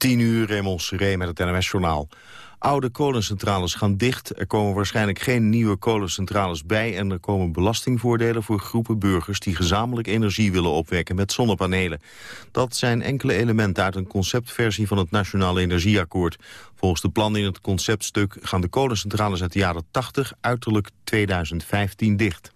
10 uur, Raymond met het NMS-journaal. Oude kolencentrales gaan dicht, er komen waarschijnlijk geen nieuwe kolencentrales bij... en er komen belastingvoordelen voor groepen burgers... die gezamenlijk energie willen opwekken met zonnepanelen. Dat zijn enkele elementen uit een conceptversie van het Nationale Energieakkoord. Volgens de plannen in het conceptstuk gaan de kolencentrales uit de jaren 80... uiterlijk 2015 dicht.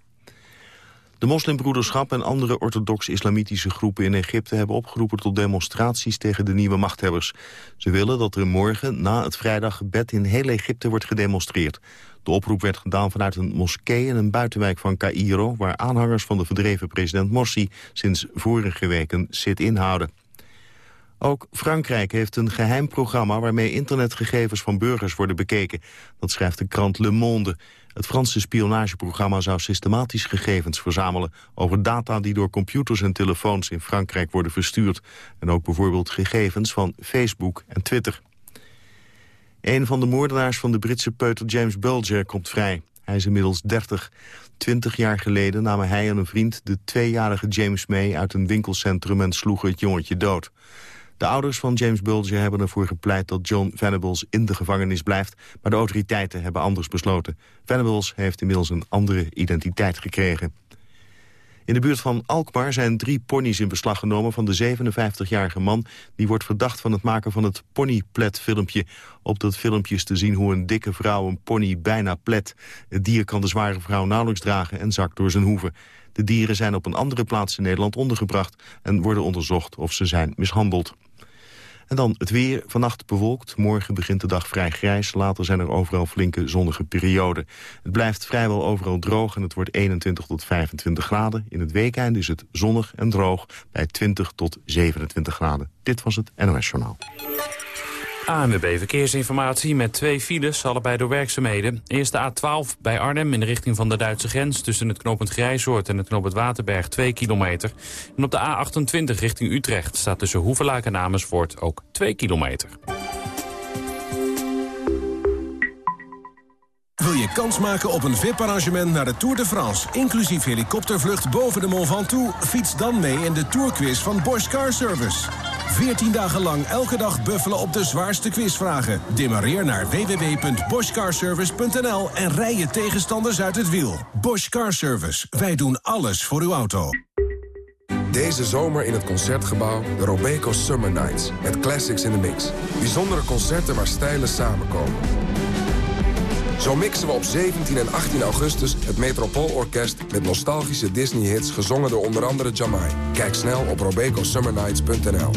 De moslimbroederschap en andere orthodox-islamitische groepen in Egypte hebben opgeroepen tot demonstraties tegen de nieuwe machthebbers. Ze willen dat er morgen na het vrijdaggebed in heel Egypte wordt gedemonstreerd. De oproep werd gedaan vanuit een moskee in een buitenwijk van Cairo... waar aanhangers van de verdreven president Morsi sinds vorige week een sit-in houden. Ook Frankrijk heeft een geheim programma waarmee internetgegevens van burgers worden bekeken. Dat schrijft de krant Le Monde. Het Franse spionageprogramma zou systematisch gegevens verzamelen... over data die door computers en telefoons in Frankrijk worden verstuurd. En ook bijvoorbeeld gegevens van Facebook en Twitter. Een van de moordenaars van de Britse peuter James Bulger komt vrij. Hij is inmiddels 30. Twintig jaar geleden namen hij en een vriend de tweejarige James mee uit een winkelcentrum en sloegen het jongetje dood. De ouders van James Bulger hebben ervoor gepleit dat John Venables in de gevangenis blijft, maar de autoriteiten hebben anders besloten. Venables heeft inmiddels een andere identiteit gekregen. In de buurt van Alkmaar zijn drie ponies in beslag genomen van de 57-jarige man... die wordt verdacht van het maken van het ponyplet-filmpje. Op dat filmpje is te zien hoe een dikke vrouw een pony bijna plet. Het dier kan de zware vrouw nauwelijks dragen en zakt door zijn hoeven. De dieren zijn op een andere plaats in Nederland ondergebracht... en worden onderzocht of ze zijn mishandeld. En dan het weer. Vannacht bewolkt. Morgen begint de dag vrij grijs. Later zijn er overal flinke zonnige perioden. Het blijft vrijwel overal droog en het wordt 21 tot 25 graden. In het weekend is het zonnig en droog bij 20 tot 27 graden. Dit was het NOS Journaal. ANWB Verkeersinformatie met twee files, allebei door werkzaamheden. Eerst de A12 bij Arnhem in de richting van de Duitse grens... tussen het knooppunt Grijzoord en het knooppunt Waterberg 2 kilometer. En op de A28 richting Utrecht staat tussen Hoevelaak en Amersfoort ook 2 kilometer. Wil je kans maken op een VIP-arrangement naar de Tour de France... inclusief helikoptervlucht boven de Mont Ventoux? Fiets dan mee in de Tourquiz van Bosch Car Service. 14 dagen lang elke dag buffelen op de zwaarste quizvragen. Demareer naar www.boschcarservice.nl en rij je tegenstanders uit het wiel. Bosch Car Service. Wij doen alles voor uw auto. Deze zomer in het Concertgebouw de Robeco Summer Nights. Met classics in the mix. Bijzondere concerten waar stijlen samenkomen. Zo mixen we op 17 en 18 augustus het Metropoolorkest... met nostalgische Disney-hits gezongen door onder andere Jamai. Kijk snel op robecosummernights.nl.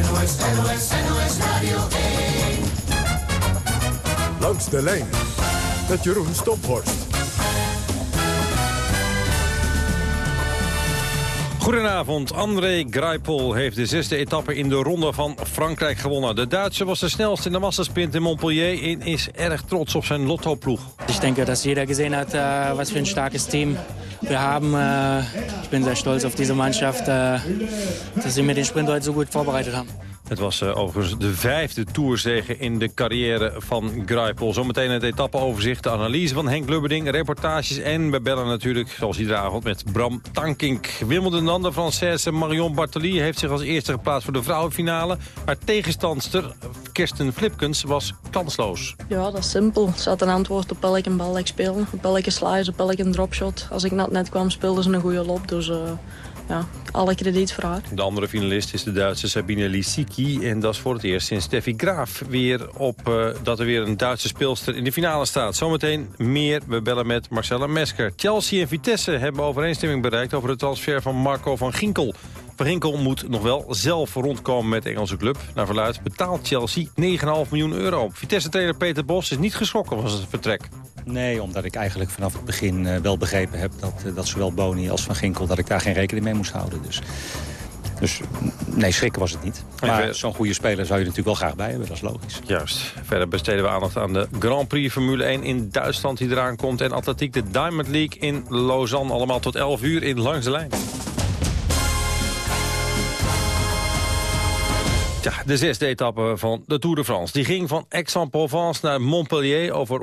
NOS, NOS, NOS Radio 1. Langs de lijn met Jeroen Stophorst. Goedenavond. André Greipel heeft de zesde etappe in de ronde van Frankrijk gewonnen. De Duitser was de snelste in de massasprint in Montpellier... en is erg trots op zijn lottoploeg. Ik denk dat jeder gezien hat, uh, was voor een starkes team we hebben. Uh, ik ben zeer stolz op deze Mannschaft, uh, dat ze met den Sprint so goed voorbereid hebben. Het was uh, overigens de vijfde toerzege in de carrière van Greipel. Zometeen het etappeoverzicht, de analyse van Henk Lubberding, reportages... en we bellen natuurlijk, zoals iedere avond, met Bram Tankink. Wimbledon dan, de Française Marion Bartoli... heeft zich als eerste geplaatst voor de vrouwenfinale. Haar tegenstandster, Kirsten Flipkens, was kansloos. Ja, dat is simpel. Ze had een antwoord op welke bal ik speel. Op welke slice, op welke dropshot. Als ik net, kwam, speelde ze een goede loop. Dus... Uh ja, alle krediet voor haar. De andere finalist is de Duitse Sabine Lisicki. En dat is voor het eerst sinds Steffi Graaf weer op uh, dat er weer een Duitse speelster in de finale staat. Zometeen meer. We bellen met Marcella Mesker. Chelsea en Vitesse hebben overeenstemming bereikt over de transfer van Marco van Ginkel. Van Ginkel moet nog wel zelf rondkomen met de Engelse club. Naar verluid betaalt Chelsea 9,5 miljoen euro. Vitesse-trainer Peter Bos is niet geschrokken van het vertrek. Nee, omdat ik eigenlijk vanaf het begin uh, wel begrepen heb... Dat, uh, dat zowel Boni als Van Ginkel dat ik daar geen rekening mee moest houden. Dus, dus nee, schrikken was het niet. Maar zo'n goede speler zou je natuurlijk wel graag bij hebben, dat is logisch. Juist. Verder besteden we aandacht aan de Grand Prix Formule 1 in Duitsland die eraan komt... en atletiek de Diamond League in Lausanne. Allemaal tot 11 uur in Langs de Lijn. Ja, de zesde etappe van de Tour de France. Die ging van Aix-en-Provence naar Montpellier over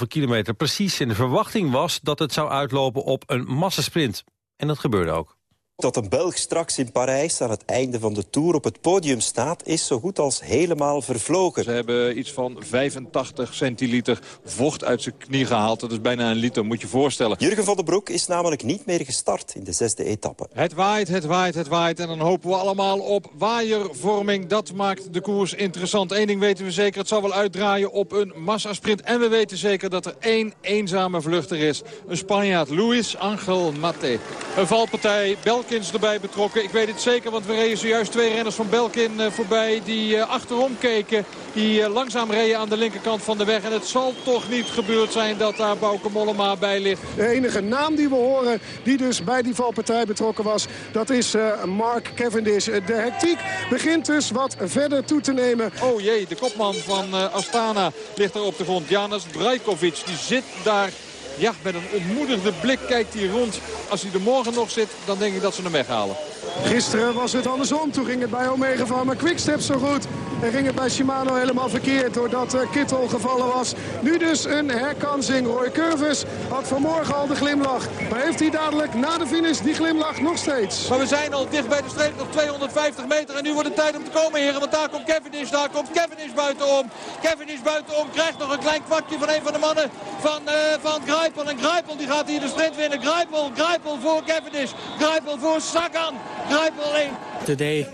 176,5 kilometer precies. En de verwachting was dat het zou uitlopen op een massasprint. En dat gebeurde ook. Dat een Belg straks in Parijs aan het einde van de Tour op het podium staat... is zo goed als helemaal vervlogen. Ze hebben iets van 85 centiliter vocht uit zijn knie gehaald. Dat is bijna een liter, moet je voorstellen. Jurgen van den Broek is namelijk niet meer gestart in de zesde etappe. Het waait, het waait, het waait. En dan hopen we allemaal op waaiervorming. Dat maakt de koers interessant. Eén ding weten we zeker, het zal wel uitdraaien op een massasprint. En we weten zeker dat er één eenzame vluchter is. Een Spanjaard, Luis Angel Mate. Een valpartij, België Belkins erbij betrokken. Ik weet het zeker, want we reden zojuist twee renners van Belkin eh, voorbij... die eh, achterom keken, die eh, langzaam reden aan de linkerkant van de weg. En het zal toch niet gebeurd zijn dat daar Bauke Mollema bij ligt. De enige naam die we horen, die dus bij die valpartij betrokken was... dat is Mark Cavendish. De hectiek begint dus wat verder toe te nemen. Oh jee, de kopman van Astana ligt er op de grond. Janis Brajkovic, die zit daar ja, met een ontmoedigde blik kijkt hij rond. Als hij er morgen nog zit, dan denk ik dat ze hem weghalen. Gisteren was het andersom. Toen ging het bij Omega van maar Quickstep zo goed. En ging het bij Shimano helemaal verkeerd doordat Kittel gevallen was. Nu dus een herkansing. Roy Curvis had vanmorgen al de glimlach. Maar heeft hij dadelijk na de finish die glimlach nog steeds. Maar we zijn al dicht bij de streep, nog 250 meter. En nu wordt het tijd om te komen, heren. Want daar komt Cavendish, daar komt Cavendish buitenom. Cavendish buitenom krijgt nog een klein kwakje van een van de mannen van, uh, van Grijpel. En Grijpel die gaat hier de sprint winnen. Grijpel, Grijpel voor Cavendish. Grijpel voor Sagan. Grijpel 1. Today,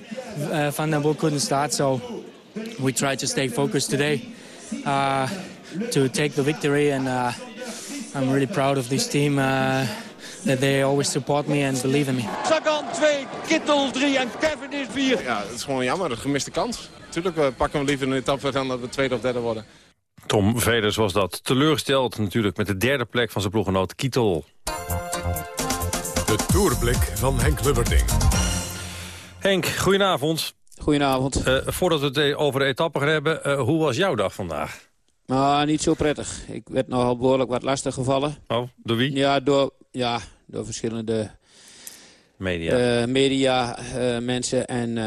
uh, Van den Broek couldn't start, so we tried to stay focused today uh, to take the victory. And uh, I'm really proud of this team. Uh, that they always support me and believe in me. Sagan 2, Kittel 3 en Cavendish 4. Ja, het is gewoon jammer, een gemiste kans. Natuurlijk we pakken we liever een etappe dan dat we tweede of derde worden. Tom Velers was dat teleurgesteld natuurlijk met de derde plek van zijn ploeggenoot Kittel. De Tourblik van Henk Lubberding. Henk, goedenavond. Goedenavond. Uh, voordat we het e- over de etappe gaan hebben, uh, hoe was jouw dag vandaag? Nou, niet zo prettig. Ik werd nogal behoorlijk wat lastig gevallen. Oh, door wie? Ja, door, ja, door verschillende media, uh, media mensen. En,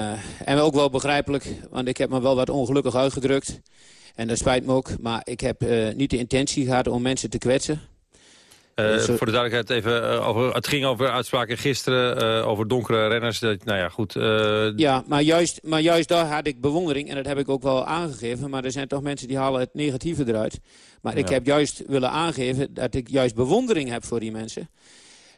en ook wel begrijpelijk, want ik heb me wel wat ongelukkig uitgedrukt. En dat spijt me ook, maar ik heb niet de intentie gehad om mensen te kwetsen. Uh, dus, voor de duidelijkheid even, uh, over, het ging over uitspraken gisteren, uh, over donkere renners. Dat, nou ja, goed. Ja, maar juist, maar juist daar had ik bewondering en dat heb ik ook wel aangegeven. Maar er zijn toch mensen die halen het negatieve eruit. Maar ja. ik heb juist willen aangeven dat ik juist bewondering heb voor die mensen.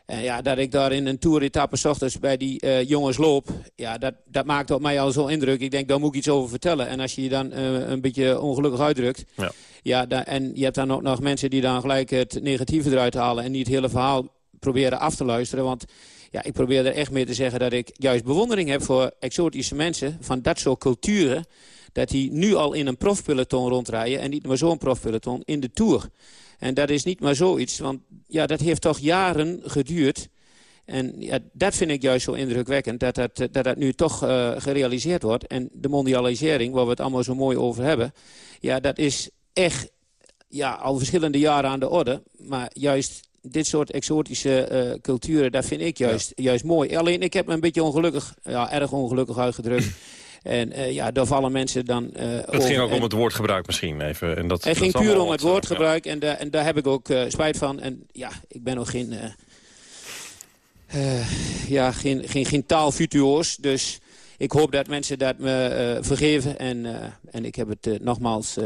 En ja, dat ik daar in een toeretappe ochtends bij die uh, jongens loop... Ja, dat, dat maakt op mij al zo'n indruk. Ik denk, daar moet ik iets over vertellen. En als je je dan uh, een beetje ongelukkig uitdrukt... Ja. Ja, en je hebt dan ook nog mensen die dan gelijk het negatieve eruit halen... en niet het hele verhaal proberen af te luisteren. Want ja, ik probeer er echt mee te zeggen dat ik juist bewondering heb... voor exotische mensen van dat soort culturen... dat die nu al in een profpeloton rondrijden... en niet maar zo'n profpeloton in de Tour... En dat is niet maar zoiets, want ja, dat heeft toch jaren geduurd. En ja, dat vind ik juist zo indrukwekkend, dat dat, dat, dat nu toch uh, gerealiseerd wordt. En de mondialisering, waar we het allemaal zo mooi over hebben... ja, dat is echt ja, al verschillende jaren aan de orde. Maar juist dit soort exotische uh, culturen, dat vind ik juist, ja. juist mooi. Alleen, ik heb me een beetje ongelukkig, ja, erg ongelukkig uitgedrukt... En uh, ja, daar vallen mensen dan... Uh, het ging ook om het woordgebruik misschien even. En dat, het ging puur om het woordgebruik ja. en, da en daar heb ik ook spijt van. En ja, ik ben nog geen... ja, geen, geen, geen dus ik hoop dat mensen dat me vergeven. En, en ik heb het nogmaals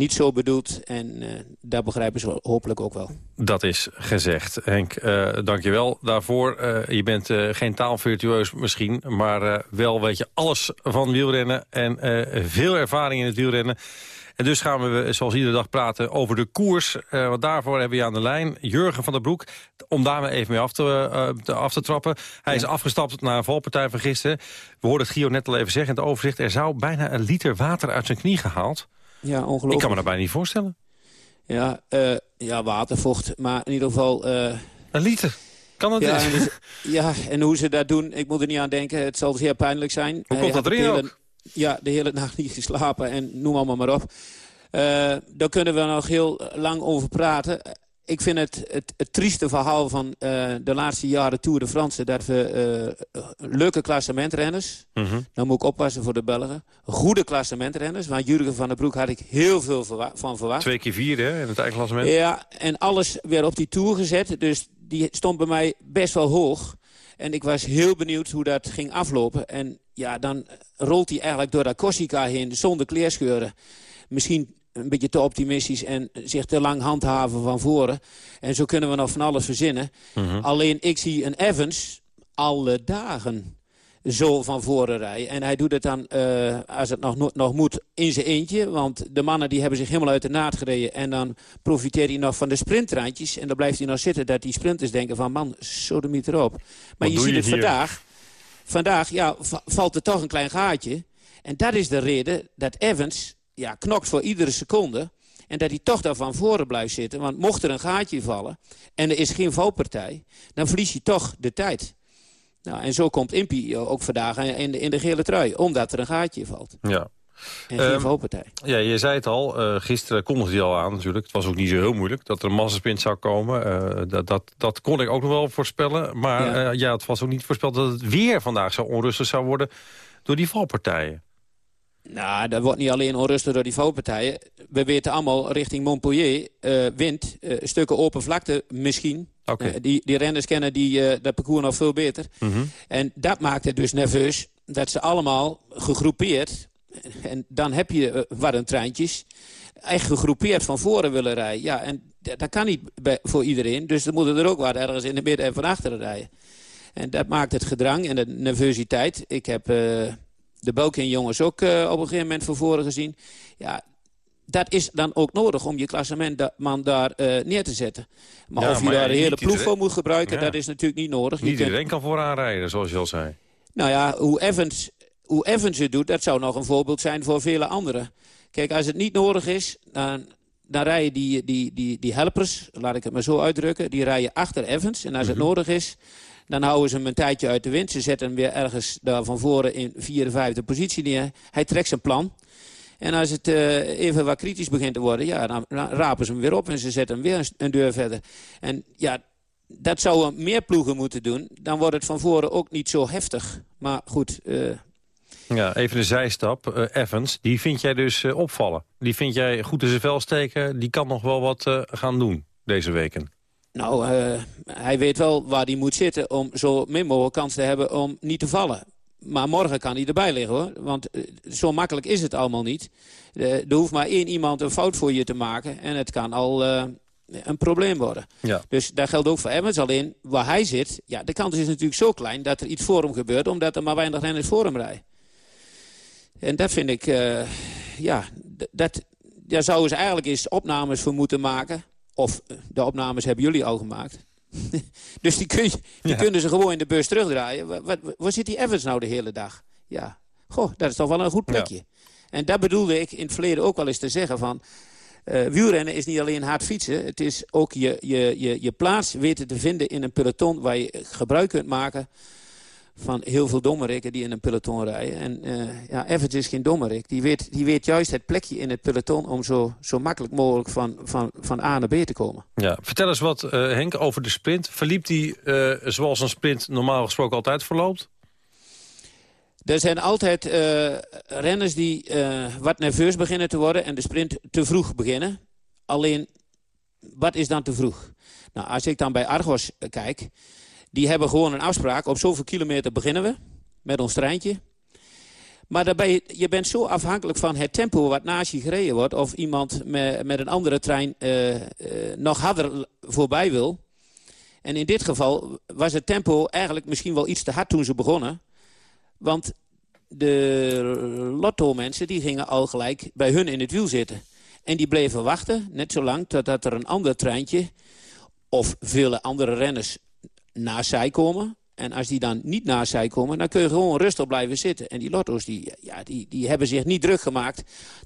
niet zo bedoeld. En uh, daar begrijpen ze hopelijk ook wel. Dat is gezegd. Henk, uh, dank je wel daarvoor. Uh, je bent geen taalvirtueus misschien, maar wel weet je alles van wielrennen... en veel ervaring in het wielrennen. En dus gaan we zoals iedere dag praten over de koers. want daarvoor hebben we aan de lijn Jurgen van der Broek. Om daar maar even mee af te, te af te trappen. Hij is afgestapt naar een valpartij van gisteren. We hoorden het Gio net al even zeggen in het overzicht. Er zou bijna een liter water uit zijn knie gehaald. Ja, ongelooflijk. Ik kan me dat bijna niet voorstellen. Ja, uh, ja watervocht, maar in ieder geval... Uh... Een liter? Kan dat ja, en dus, ja, en hoe ze dat doen, ik moet er niet aan denken. Het zal zeer pijnlijk zijn. Hoe komt dat erin hele? Ja, de hele nacht niet geslapen en noem allemaal maar op. Uh, daar kunnen we nog heel lang over praten. Ik vind het, het, het trieste verhaal van de laatste jaren Tour de France... dat we leuke klassementrenners, mm dan moet ik oppassen voor de Belgen... goede klassementrenners, want Jurgen van der Broek had ik heel veel van verwacht. Twee keer vier hè, in het eigen klassement. Ja, en alles weer op die Tour gezet. Dus die stond bij mij best wel hoog. En ik was heel benieuwd hoe dat ging aflopen. En ja, dan rolt hij eigenlijk door dat Corsica heen zonder kleerscheuren. Misschien een beetje te optimistisch en zich te lang handhaven van voren. En zo kunnen we nog van alles verzinnen. Mhm. Alleen ik zie een Evans alle dagen zo van voren rijden. En hij doet het dan, uh, als het nog, nog moet, in zijn eentje. Want de mannen die hebben zich helemaal uit de naad gereden. En dan profiteert hij nog van de sprintrandjes. En dan blijft hij nog zitten dat die sprinters denken van... man, sodemiet erop. Maar je ziet het vandaag. Vandaag ja, valt er toch een klein gaatje. En dat is de reden dat Evans ja, knokt voor iedere seconde. En dat hij toch daar van voren blijft zitten. Want mocht er een gaatje vallen en er is geen valpartij... dan verlies je toch de tijd. Nou, en zo komt Impi ook vandaag in de, in de gele trui. Omdat er een gaatje valt. Ja. En geen um, valpartij. Ja, je zei het al. Uh, gisteren kondigde hij al aan natuurlijk. Het was ook niet zo heel moeilijk dat er een massasprint zou komen. Uh, dat, dat, dat kon ik ook nog wel voorspellen. Maar ja. Uh, ja, het was ook niet voorspeld dat het weer vandaag zo onrustig zou worden door die valpartijen. Nou, dat wordt niet alleen onrustig door die valpartijen. We weten allemaal richting Montpellier, uh, wind, uh, stukken open vlakte misschien. Okay. Uh, die, die renners kennen die, dat parcours nog veel beter. Mm -hmm. En dat maakt het dus nerveus dat ze allemaal gegroepeerd... en dan heb je warmtreintjes, echt gegroepeerd van voren willen rijden. Ja, en dat kan niet bij, voor iedereen. Dus dan moeten er ook wat ergens in de midden en van achteren rijden. En dat maakt het gedrang en de nervositeit. Ik heb de Belkin jongens ook uh, op een gegeven moment van voren gezien. Ja, dat is dan ook nodig om je klassementman daar uh, neer te zetten. Maar ja, of je daar de hele ploeg iedereen- voor moet gebruiken, Ja. dat is natuurlijk niet nodig. Je Niet kunt- iedereen kan vooraan rijden, zoals je al zei. nou ja, hoe Evans, hoe Evans het doet, dat zou nog een voorbeeld zijn voor vele anderen. Kijk, als het niet nodig is, dan, dan rijden die, die, die, die helpers, laat ik het maar zo uitdrukken, die rijden achter Evans. En als het nodig is, dan houden ze hem een tijdje uit de wind. Ze zetten hem weer ergens daar van voren in vierde, vijfde positie neer. Hij trekt zijn plan. En als het eh, even wat kritisch begint te worden, ja, dan, rapen ze hem weer op en ze zetten hem weer een, deur verder. En ja, dat zouden meer ploegen moeten doen. Dan wordt het van voren ook niet zo heftig. Maar goed, eh, Ja, even een zijstap. Eh, Evans, die vind jij dus opvallen. Die vind jij goed in zijn vel steken. Die kan nog wel wat gaan doen deze weken. Nou, eh, hij weet wel waar hij moet zitten om zo min mogelijk kans te hebben om niet te vallen. Maar morgen kan hij erbij liggen hoor. Want eh, zo makkelijk is het allemaal niet. Eh, er hoeft maar één iemand een fout voor je te maken. En het kan al een probleem worden. Ja. Dus dat geldt ook voor Evans. Alleen waar hij zit, ja, de kans is natuurlijk zo klein dat er iets voor hem gebeurt. Omdat er maar weinig renners voor hem rijden. En dat vind ik, ja, dat, daar zouden ze eigenlijk eens opnames voor moeten maken. Of eh, de opnames hebben jullie al gemaakt. dus die, kun je, die Ja. kunnen ze gewoon in de bus terugdraaien. Wat, wat, waar zit die Evans nou de hele dag? Ja, goh, dat is toch wel een goed plekje. En dat bedoelde ik in het verleden ook wel eens te zeggen van... eh, wielrennen is niet alleen hard fietsen. Het is ook je, je, je, je plaats weten te vinden in een peloton... waar je gebruik kunt maken van heel veel dommerikken die in een peloton rijden. En eh, ja, Evans is geen dommerik. Die weet, die weet juist het plekje in het peloton... om zo, zo makkelijk mogelijk van, van, van A naar B te komen. Ja, vertel eens wat, eh, Henk, over de sprint. Verliep die eh, zoals een sprint normaal gesproken altijd verloopt? Er zijn altijd renners die wat nerveus beginnen te worden... en de sprint te vroeg beginnen. Alleen, wat is dan te vroeg? Nou, als ik dan bij Argos kijk... die hebben gewoon een afspraak. Op zoveel kilometer beginnen we met ons treintje. Maar daarbij, je bent zo afhankelijk van het tempo wat naast je gereden wordt... of iemand met, met een andere trein eh, eh, nog harder voorbij wil. En in dit geval was het tempo eigenlijk misschien wel iets te hard toen ze begonnen... Want de lotto-mensen gingen al gelijk bij hun in het wiel zitten. En die bleven wachten, net zolang totdat er een ander treintje... of vele andere renners naast zij komen. En als die dan niet naast zij komen, dan kun je gewoon rustig blijven zitten. En die lotto's die, ja, die, die hebben zich niet druk gemaakt...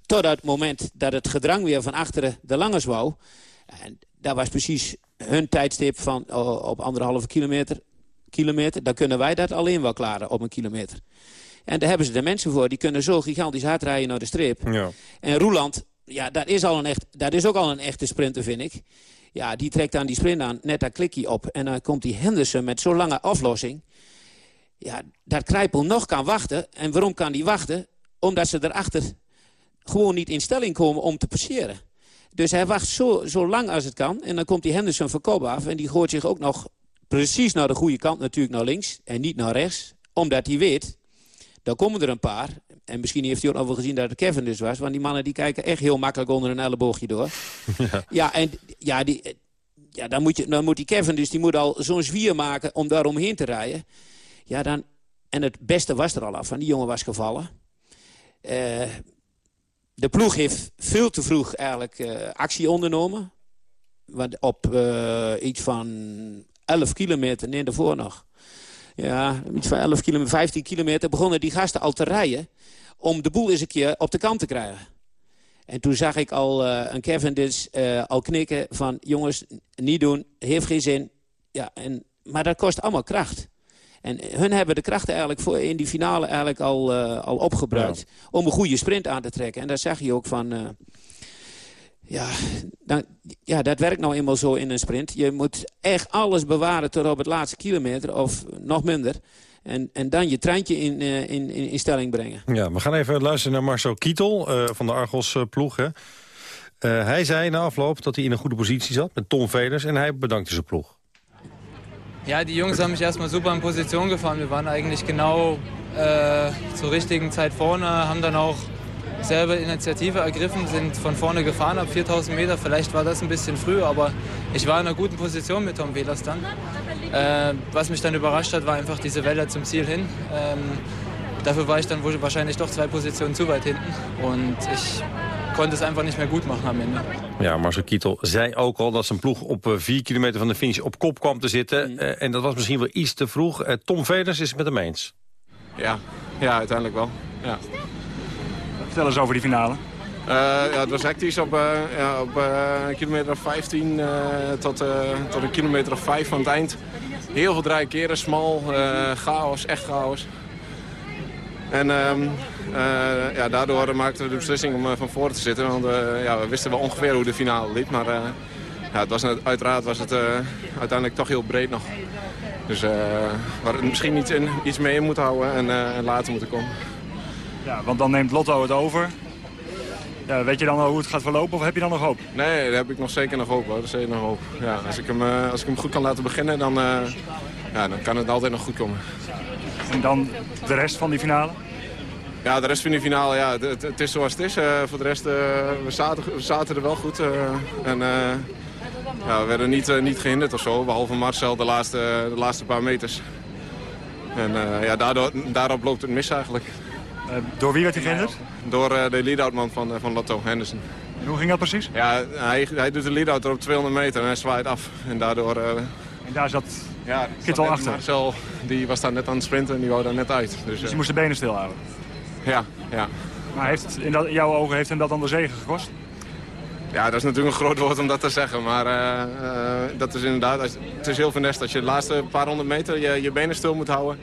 tot het moment dat het gedrang weer van achteren de langers wou. En dat was precies hun tijdstip van oh, op anderhalve kilometer, kilometer. Dan kunnen wij dat alleen wel klaren op een kilometer. En daar hebben ze de mensen voor. Die kunnen zo gigantisch hard rijden naar de streep. Ja. En Roeland, ja, dat is, al een echt, dat is ook al een echte sprinter, vind ik. Ja, die trekt dan die sprint aan, net dat klikje op. En dan komt die Henderson met zo'n lange aflossing. Ja, dat Krijpel nog kan wachten. En waarom kan die wachten? Omdat ze erachter gewoon niet in stelling komen om te passeren. Dus hij wacht zo, zo lang als het kan. En dan komt die Henderson van af. En die gooit zich ook nog precies naar de goede kant natuurlijk naar links. En niet naar rechts. Omdat hij weet, dan komen er een paar. En misschien heeft hij ook nog wel gezien dat het Kevin dus was. Want die mannen die kijken echt heel makkelijk onder een elleboogje door. Ja, ja en ja, die, ja, dan, moet je, dan moet die Kevin dus die moet al zo'n zwier maken om daar omheen te rijden. Ja, dan, en het beste was er al af. Van die jongen was gevallen. Uh, de ploeg heeft veel te vroeg eigenlijk uh, actie ondernomen. Want op uh, iets van 11 kilometer, nee, daarvoor nog. Ja, iets van 11 kilometer, 15 kilometer begonnen die gasten al te rijden... om de boel eens een keer op de kant te krijgen. En toen zag ik al uh, een Kevin dus al knikken van... jongens, niet doen, heeft geen zin. Ja, en, maar dat kost allemaal kracht. En hun hebben de krachten eigenlijk voor in die finale eigenlijk al, uh, al opgebruikt. Om een goede sprint aan te trekken. En daar zag je ook van... Ja, dan, ja, dat werkt nou eenmaal zo in een sprint. Je moet echt alles bewaren tot op het laatste kilometer. Of nog minder. En, en dan je treintje in, uh, in, in, in, stelling brengen. Ja, we gaan even luisteren naar Marcel Kietel van de Argos-ploeg. hij zei na afloop dat hij in een goede positie zat met Tom Velers. En hij bedankte zijn ploeg. Ja, die Jungs haben mich erstmal super in Position gefahren. Wir waren eigentlich genau äh, zur richtigen Zeit vorne, haben dann auch selber Initiative ergriffen, sind von vorne gefahren ab 4000 Meter. Vielleicht war das ein bisschen früh, aber ich war in einer guten Position mit Tom Velas dann. Äh, was mich dann überrascht hat, war einfach diese Welle zum Ziel hin. Ähm, dafür war ich dann wahrscheinlich doch zwei Positionen zu weit hinten. Und ich konnte het einfach niet meer goed maken am Ende. Ja, Marcel Kietel zei ook al dat zijn ploeg op 4 kilometer van de finish op kop kwam te zitten. Mm. Uh, en dat was misschien wel iets te vroeg. Uh, Tom Veders is het met hem eens. Ja, ja uiteindelijk wel. Ja. Vertel eens over die finale. Uh, ja, het was hectisch op, ja, op een kilometer of 15 tot, tot een kilometer of 5 van het eind. Heel veel draaien keren, smal, chaos, echt chaos. En uh, ja, daardoor maakten we de beslissing om uh, van voren te zitten. Want uh, ja, we wisten wel ongeveer hoe de finale liep. Maar ja, het was, uiteraard was het uiteindelijk toch heel breed nog. Dus we hadden misschien in, iets mee in moeten houden en, en later moeten komen. Ja, want dan neemt Lotto het over. Ja, weet je dan hoe het gaat verlopen of heb je dan nog hoop? Nee, daar heb ik nog zeker nog hoop. Hoor. Dat is zeker nog hoop. Ja, als, ik hem, als ik hem goed kan laten beginnen, dan, ja, dan kan het altijd nog goed komen. En dan de rest van die finale? Ja, de rest van die finale, ja, het, het is zoals het is. Uh, voor de rest, uh, we, zaten, we zaten er wel goed. En ja, we werden niet, niet gehinderd of zo, behalve Marcel de laatste, de laatste paar meters. En ja, daardoor, daarop loopt het mis eigenlijk. Door wie werd hij gehinderd? Door de lead-outman van, van Lotto, Henderson. En hoe ging dat precies? Ja, hij, hij doet de lead-out op 200 meter en hij zwaait af. En daardoor... en daar zat ja, achter? Marcel die was daar net aan het sprinten en die wou daar net uit. Dus, dus je moest de benen stilhouden? Ja, ja. Maar heeft in, dat, in jouw ogen heeft hem dat dan de zegen gekost? Ja, dat is natuurlijk een groot woord om dat te zeggen. Maar uh, uh, dat is inderdaad, het is heel vernest als je de laatste paar honderd meter je, je benen stil moet houden.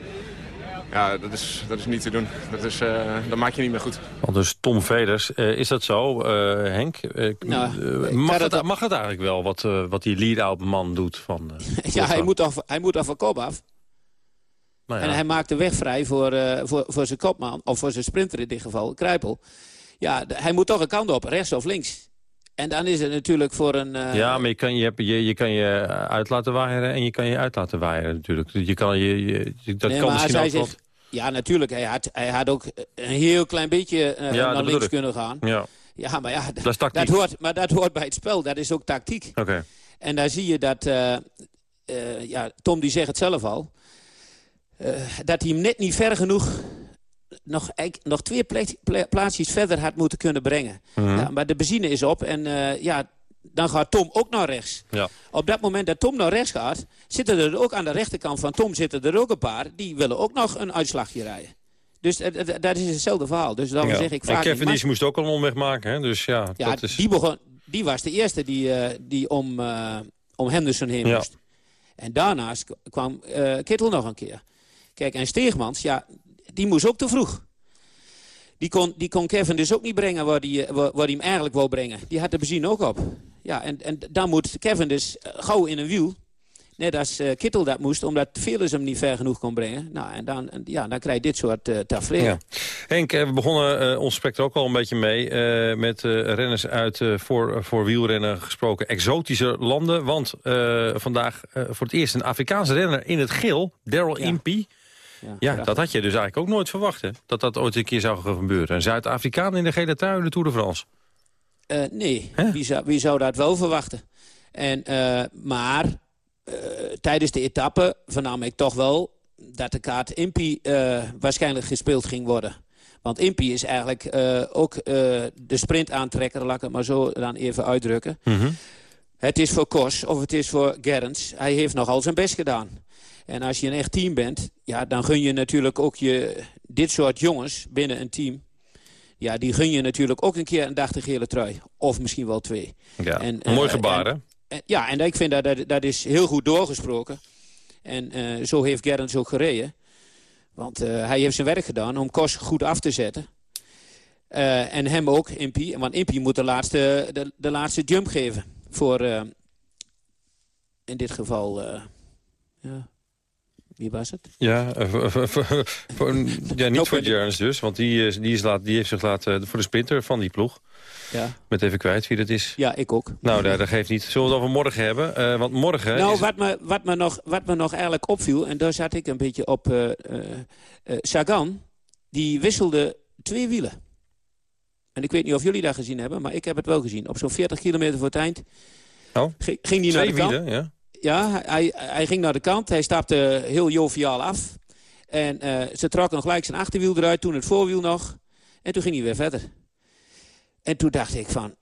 Ja, dat is, dat is niet te doen. Dat, is, uh, dat maak je niet meer goed. Al dus Tom Veders, is dat zo, Henk? Nou, mag, het, mag het eigenlijk wel, wat, wat die lead-out man doet? Van, ja, hij moet, af, hij moet af van kop af. Nou ja. En hij maakt de weg vrij voor, uh, voor, voor zijn kopman, of voor zijn sprinter in dit geval, Kruipel. Ja, hij moet toch een kant op, rechts of links. En dan is het natuurlijk voor een... Uh... Ja, maar je kan je, je, je kan je uit laten waaieren en je kan je uit laten waaieren natuurlijk. Je kan je, je dat nee, kan misschien ook wat... Ja, natuurlijk. Hij had, hij had ook een heel klein beetje uh, ja, naar links kunnen gaan. Ja. ja, maar ja, dat, dat, hoort, maar dat hoort bij het spel. Dat is ook tactiek. Oké. En daar zie je dat... Uh, ja, Tom die zegt het zelf al dat hij hem net niet ver genoeg nog, nog twee plaatsjes verder had moeten kunnen brengen. Mhm. ja, maar de benzine is op en ja, dan gaat Tom ook naar rechts. Ja. Op dat moment dat Tom naar rechts gaat... zitten er ook aan de rechterkant van Tom zitten er ook een paar... die willen ook nog een uitslagje rijden. Dus dat is hetzelfde verhaal. Dus dan zeg ik vaak... En Kevin moest ook al een omweg maken. Hè? Dus ja, ja dat is... die, begon, die was de eerste die, uh, die om, uh, om Henderson heen ja. moest. En daarnaast kwam uh, Kittel nog een keer. Kijk, en Steegmans, ja, die moest ook te vroeg. Die kon, die kon Kevin dus ook niet brengen waar hij, waar, waar hij hem eigenlijk wou brengen. Die had de benzine ook op. Ja, en, en dan moet Kevin dus gauw in een wiel. Net als uh, Kittel dat moest, omdat Velers hem niet ver genoeg kon brengen. Nou, en dan, ja, dan krijg je dit soort uh, tafereel. Henk, we begonnen ons gesprek er ook al een beetje mee... met renners uit voor, voor wielrennen gesproken exotische landen. Want vandaag voor het eerst een Afrikaanse renner in het geel, Daryl ja. Impey... Ja, ja dat had je dus eigenlijk ook nooit verwacht, hè? Dat dat ooit een keer zou gebeuren. Een Zuid-Afrikaan in de gele trui in de Tour de France. Nee, wie zou, wie zou dat wel verwachten? En, maar uh, tijdens de etappe vernam ik toch wel dat de kaart Impi waarschijnlijk gespeeld ging worden. Want Impi is eigenlijk ook de sprintaantrekker, laat ik het maar zo dan even uitdrukken. Mm -hmm. Het is voor Kos of het is voor Gerrans. Hij heeft nogal zijn best gedaan. En als je een echt team bent, ja, dan gun je natuurlijk ook je, dit soort jongens binnen een team... Ja, die gun je natuurlijk ook een keer een dag de gele trui. Of misschien wel twee. Ja, en, mooi gebaar, hè? Ja, en ik vind dat, dat, dat is heel goed doorgesproken. En uh, zo heeft Gerrans ook gereden. Want uh, hij heeft zijn werk gedaan om Kos goed af te zetten. Uh, en hem ook, Impie. Want Impie moet de laatste, de, de laatste jump geven. Voor, in dit geval, ja, wie was het? Ja, voor, ja niet voor Jerns dus, want die, die, is laat, die heeft zich laten voor de sprinter van die ploeg. Ja. Met even kwijt wie dat is. Ja, ik ook. Nou, dat, dat geeft niet. Zullen we het over morgen hebben? Uh, want morgen... Nou, wat, me, wat, me nog, wat me nog eigenlijk opviel, en daar zat ik een beetje op... Uh, Sagan, die wisselde twee wielen. En ik weet niet of jullie dat gezien hebben, maar ik heb het wel gezien. Op zo'n 40 kilometer voor het eind oh. ging die naar de kant. Wielen, ja ja, hij, hij ging naar de kant. Hij stapte heel joviaal af. En ze trokken gelijk zijn achterwiel eruit, toen het voorwiel nog. En toen ging hij weer verder. En toen dacht ik van,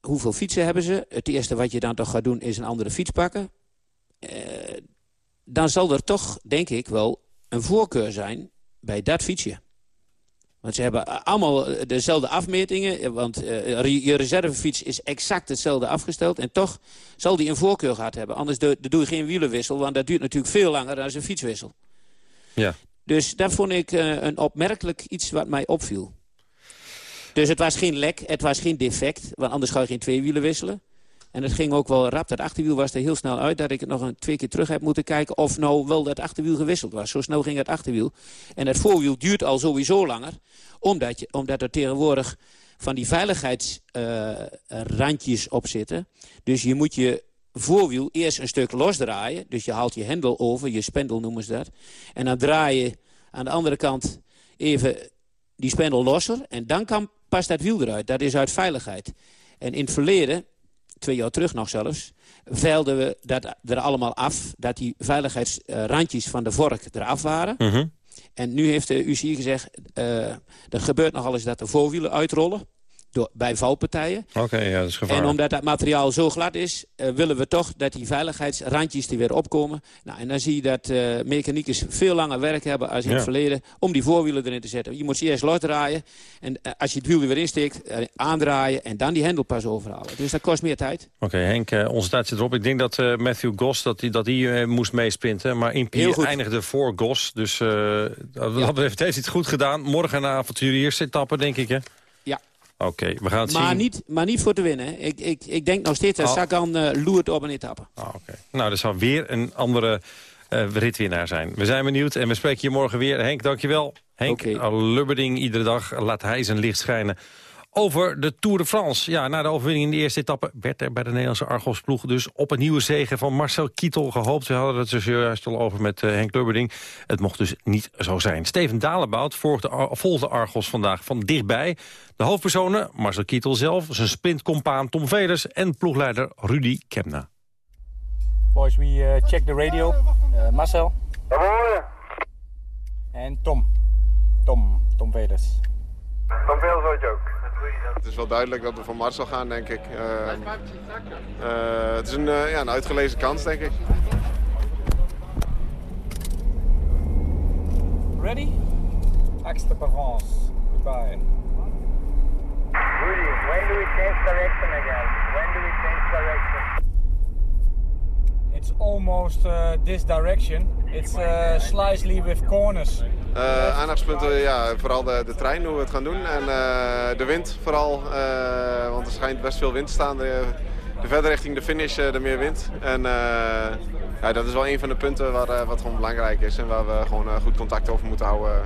hoeveel fietsen hebben ze? Het eerste wat je dan toch gaat doen is een andere fiets pakken. Uh, dan zal er toch, denk ik wel, een voorkeur zijn bij dat fietsje. Want ze hebben allemaal dezelfde afmetingen. Want uh, je reservefiets is exact hetzelfde afgesteld. En toch zal die een voorkeur gehad hebben. Anders doe, doe je geen wielenwissel. Want dat duurt natuurlijk veel langer dan een fietswissel. Ja. Dus dat vond ik uh, een opmerkelijk iets wat mij opviel. Dus het was geen lek, het was geen defect. Want anders ga je geen twee wielen wisselen. En het ging ook wel rap. Dat achterwiel was er heel snel uit. Dat ik het nog een twee keer terug heb moeten kijken. Of nou wel dat achterwiel gewisseld was. Zo snel ging het achterwiel. En het voorwiel duurt al sowieso langer. Omdat, je, omdat er tegenwoordig van die veiligheidsrandjes uh, op zitten. Dus je moet je voorwiel eerst een stuk losdraaien. Dus je haalt je hendel over. Je spendel noemen ze dat. En dan draai je aan de andere kant even die spendel losser. En dan kan pas dat wiel eruit. Dat is uit veiligheid. En in het verleden twee jaar terug nog zelfs... veilden we dat er allemaal af, dat die veiligheidsrandjes van de vork eraf waren. Mhm. En nu heeft de UCI gezegd, uh, er gebeurt nogal eens dat de voorwielen uitrollen door, bij valpartijen. Oké, ja, dat is gevaarlijk. En omdat dat materiaal zo glad is, uh, willen we toch dat die veiligheidsrandjes er weer opkomen. Nou, en dan zie je dat uh, mechaniekers veel langer werk hebben als in ja. het verleden om die voorwielen erin te zetten. Je moet ze eerst losdraaien en uh, als je het wiel er weer insteekt, aandraaien en dan die hendel pas overhalen. Dus dat kost meer tijd. Oké, okay, Henk, onze tijd zit erop. Ik denk dat Matthew Goss dat die, dat die, moest meesprinten, maar Impie eindigde voor Goss. Dus dat ja. heeft hij het goed gedaan. Morgen een avonturiers etappe, denk ik, hè? Oké, we gaan het maar zien. Niet, maar niet voor te winnen. Ik, ik, ik denk nog steeds dat oh. Sagan uh, loert op een etappe. Oh, Oké. Nou, dat zal weer een andere uh, ritwinnaar zijn. We zijn benieuwd en we spreken je morgen weer. Henk, dankjewel. Henk okay. Lubberding, iedere dag laat hij zijn licht schijnen over de Tour de France. Ja, na de overwinning in de eerste etappe werd er bij de Nederlandse Argos-ploeg... dus op een nieuwe zege van Marcel Kittel gehoopt. We hadden het er zojuist al over met uh, Henk Lubberding. Het mocht dus niet zo zijn. Steven Dalebout volgde, volgde Argos vandaag van dichtbij. De hoofdpersonen, Marcel Kittel zelf, zijn sprintcompaan Tom Velers... en ploegleider Rudy Kemna. Boys, we uh, check the radio. Uh, Marcel. En Tom. Tom. Tom Velers. Tom Velers ook. Het is wel duidelijk dat we voor Marcel gaan, denk ik. Uh, uh, het is een, uh, ja, een uitgelezen kans, denk ik. Ready? Axe de Provence. Goodbye. Rudy, when do we change direction again? When do we change direction? It's almost uh, this direction. It's uh, slightly with corners. Uh, aandachtspunten, ja, vooral de, de trein, hoe we het gaan doen. En uh, de wind vooral, uh, want er schijnt best veel wind te staan de, de verder richting de finish uh, de meer wint. En ja, dat is wel een van de punten waar, wat gewoon belangrijk is. En waar we gewoon goed contact over moeten houden.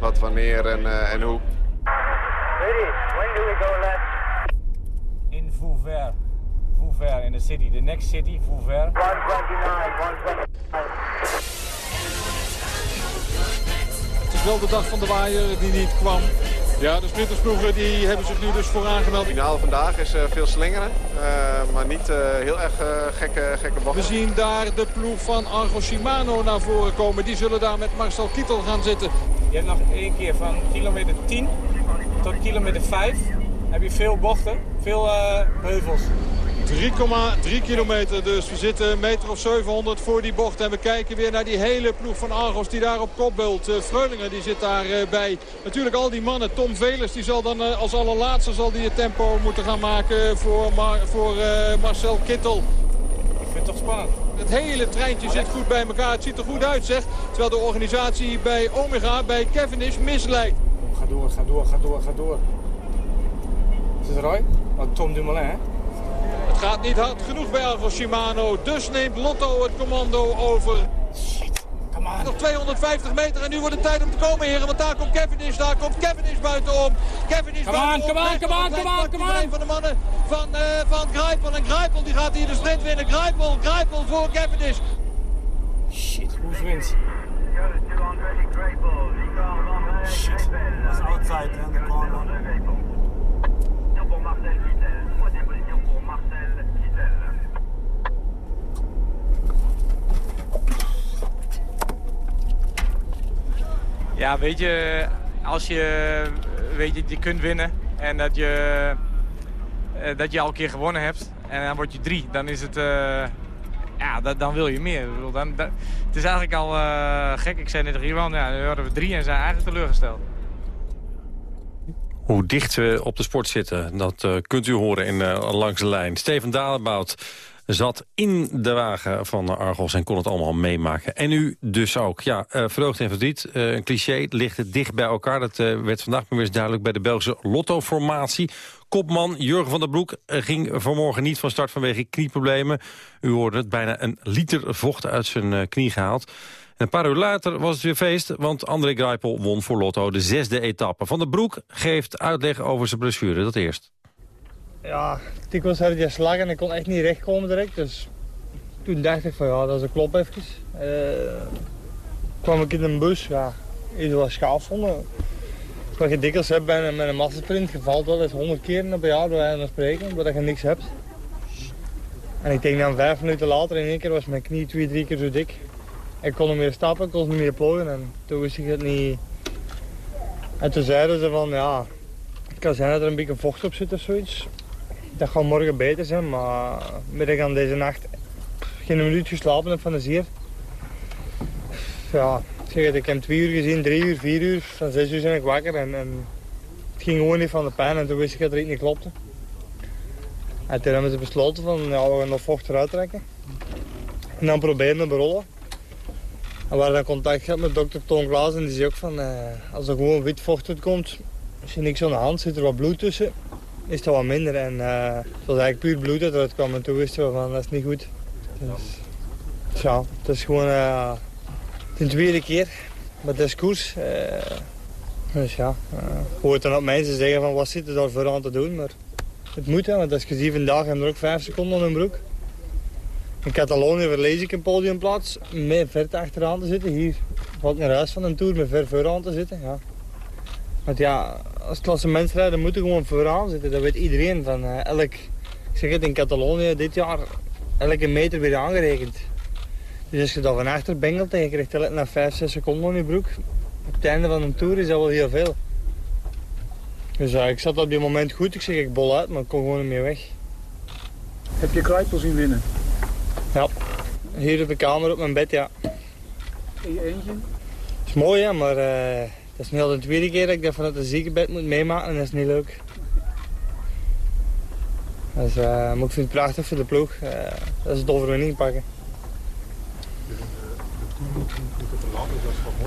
wat, wanneer en, en hoe. Ready, when do we go left? In Vauvert. Vauvert in the city. The next city, Vauvert. 129, 129. Het is wel de dag van de waaier die niet kwam. Ja, de sprintersploegen die hebben zich nu dus voor aangemeld. Het finale vandaag is uh, veel slingeren, uh, maar niet uh, heel erg gekke, gekke bochten. We zien daar de ploeg van Argo Shimano naar voren komen. Die zullen daar met Marcel Kittel gaan zitten. Je hebt nog één keer van kilometer 10 tot kilometer 5 heb je veel bochten, veel heuvels. 3,3 kilometer dus. We zitten een meter of 700 voor die bocht. En we kijken weer naar die hele ploeg van Argos die daar op kop bult. Uh, Freulingen die zit daarbij. Uh, Natuurlijk al die mannen. Tom Velers die zal dan uh, als allerlaatste zal die het tempo moeten gaan maken voor, Mar voor Marcel Kittel. Ik vind het toch spannend. Het hele treintje zit goed bij elkaar. Het ziet er goed uit zeg. Terwijl de organisatie bij Omega, bij Cavendish mislijkt. Ga door, ga door, ga door, ga door. Is het Roy? Oh, Tom Dumoulin hè? Het gaat niet hard genoeg bij Argo Shimano. Dus neemt Lotto het commando over. Shit, come on. Nog 250 meter en nu wordt het tijd om te komen, heren. Want daar komt Cavendish, daar komt Cavendish buitenom. Cavendish come on, come on, come on, come on, come on. van de mannen van, uh, van Grijpel. En Grijpel die gaat hier de sprint winnen. Grijpel, Grijpel voor Cavendish. Shit, who's wins? Shit, that's outside in the corner. Ja, weet je, als je weet je, je kunt winnen en dat je, eh, dat je al een keer gewonnen hebt en dan word je drie, dan is het, uh, ja, dat, dan wil je meer. Dan, dat, het is eigenlijk al uh, gek, ik zei net tegen Iwan, ja, nu hadden we drie en zijn eigenlijk teleurgesteld. Hoe dicht we op de sport zitten, dat uh, kunt u horen in uh, Langs de Lijn. Steven Dalenbout zat in de wagen van Argos en kon het allemaal meemaken. En u dus ook. Ja, uh, en verdriet, een cliché, ligt het dicht bij elkaar. Dat werd vandaag weer eens duidelijk bij de Belgische Lotto-formatie. Kopman Jurgen van der Broek ging vanmorgen niet van start vanwege knieproblemen. U hoorde het, bijna een liter vocht uit zijn knie gehaald. En een paar uur later was het weer feest, want André Greipel won voor Lotto de zesde etappe. Van der Broek geeft uitleg over zijn blessure, dat eerst. Ja, dikwijls had je slag en ik kon echt niet rechtkomen direct. Dus toen dacht ik van ja, dat is een klop even. Uh, kwam ik in een bus, ja, iets wat schaaf vonden. Wat je dikwijls hebt bij een, met een massasprint, je valt wel eens honderd keer bij wijze van spreken, omdat je niks hebt. En ik denk dan vijf minuten later in één keer was mijn knie twee, drie keer zo dik. Ik kon niet meer stappen, ik kon niet meer plooien en toen wist ik het niet. En toen zeiden ze van ja, het kan zijn dat er een beetje vocht op zit of zoiets. Dat gaat morgen beter zijn, maar middag aan deze nacht geen minuut geslapen heb van de zier. Ja, zeg het, ik heb twee uur gezien, drie uur, vier uur. Van zes uur ben ik wakker en, en het ging gewoon niet van de pijn en toen wist ik dat er iets niet klopte. En toen hebben ze besloten van, ja, we gaan nog vocht eruit trekken. En dan proberen te berollen. En hadden dan contact gehad met dokter Toon Klaas en die zei ook van, eh, als er gewoon wit vocht uitkomt, is er niks aan de hand, zit er wat bloed tussen is het wat minder. En uh, het was eigenlijk puur bloed dat eruit kwam. En toen wisten we van, dat is niet goed. Dus, ja, het is gewoon uh, de tweede keer. Dat is koers. Dus ja, hoort dan ook mensen zeggen van, wat zit er daarvoor aan te doen. Maar het moet, hè, want als je ziet vandaag hebben er ook vijf seconden in een broek. In Catalonië verlees ik een podiumplaats met ver achteraan te zitten. Hier valt naar huis van een tour met ver vooraan te zitten. Ja. Want ja, als klassementsrijder moeten gewoon vooraan zitten. Dat weet iedereen. Van, uh, elk, ik zeg het, in Catalonië dit jaar elke meter weer aangerekend. Dus als je daar van achter bengelt en je krijgt het na 5, 6 seconden in je broek. Op het einde van een tour is dat wel heel veel. Dus uh, ik zat op dit moment goed. Ik zeg, ik bol uit, maar ik kon gewoon niet meer weg. Heb je Kruipel zien winnen? Ja, hier op de kamer op mijn bed, ja. In je eentje? Dat is mooi, ja, maar... Uh, dat is nu al de tweede keer dat ik dat vanuit een ziekenbed moet meemaken en dat is niet leuk. Dus, uh, maar ik vind het prachtig voor de ploeg. Uh, dat is de overwinning pakken.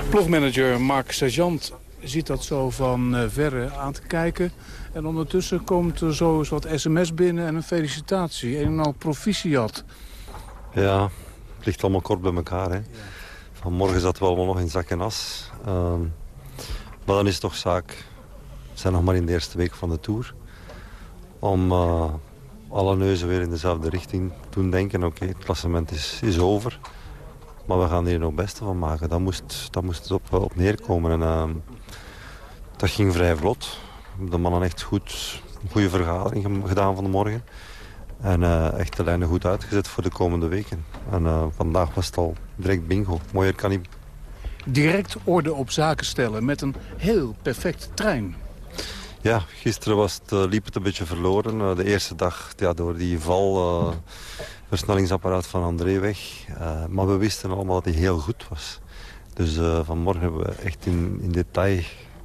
Ploegmanager Mark Sergeant zit dat zo van uh, verre aan te kijken. En ondertussen komt er zo eens wat sms binnen en een felicitatie. Een en al proficiat. Ja, het ligt allemaal kort bij elkaar. Hè. Vanmorgen zaten we allemaal nog in zak en as. Uh, maar dan is het toch zaak... We zijn nog maar in de eerste week van de Tour. Om uh, alle neuzen weer in dezelfde richting te doen denken. Oké, okay, het klassement is, is over. Maar we gaan hier nog het beste van maken. Dat moest, dat moest het op, op neerkomen. En, uh, dat ging vrij vlot. De mannen echt goed, een goede vergadering gedaan van de morgen. En uh, echt de lijnen goed uitgezet voor de komende weken. En uh, vandaag was het al direct bingo. Mooier kan niet. Direct orde op zaken stellen met een heel perfect trein. Ja, gisteren was het, uh, liep het een beetje verloren. de eerste dag ja, door die val, versnellingsapparaat van André weg. maar we wisten allemaal dat hij heel goed was. Dus vanmorgen hebben we echt in, in detail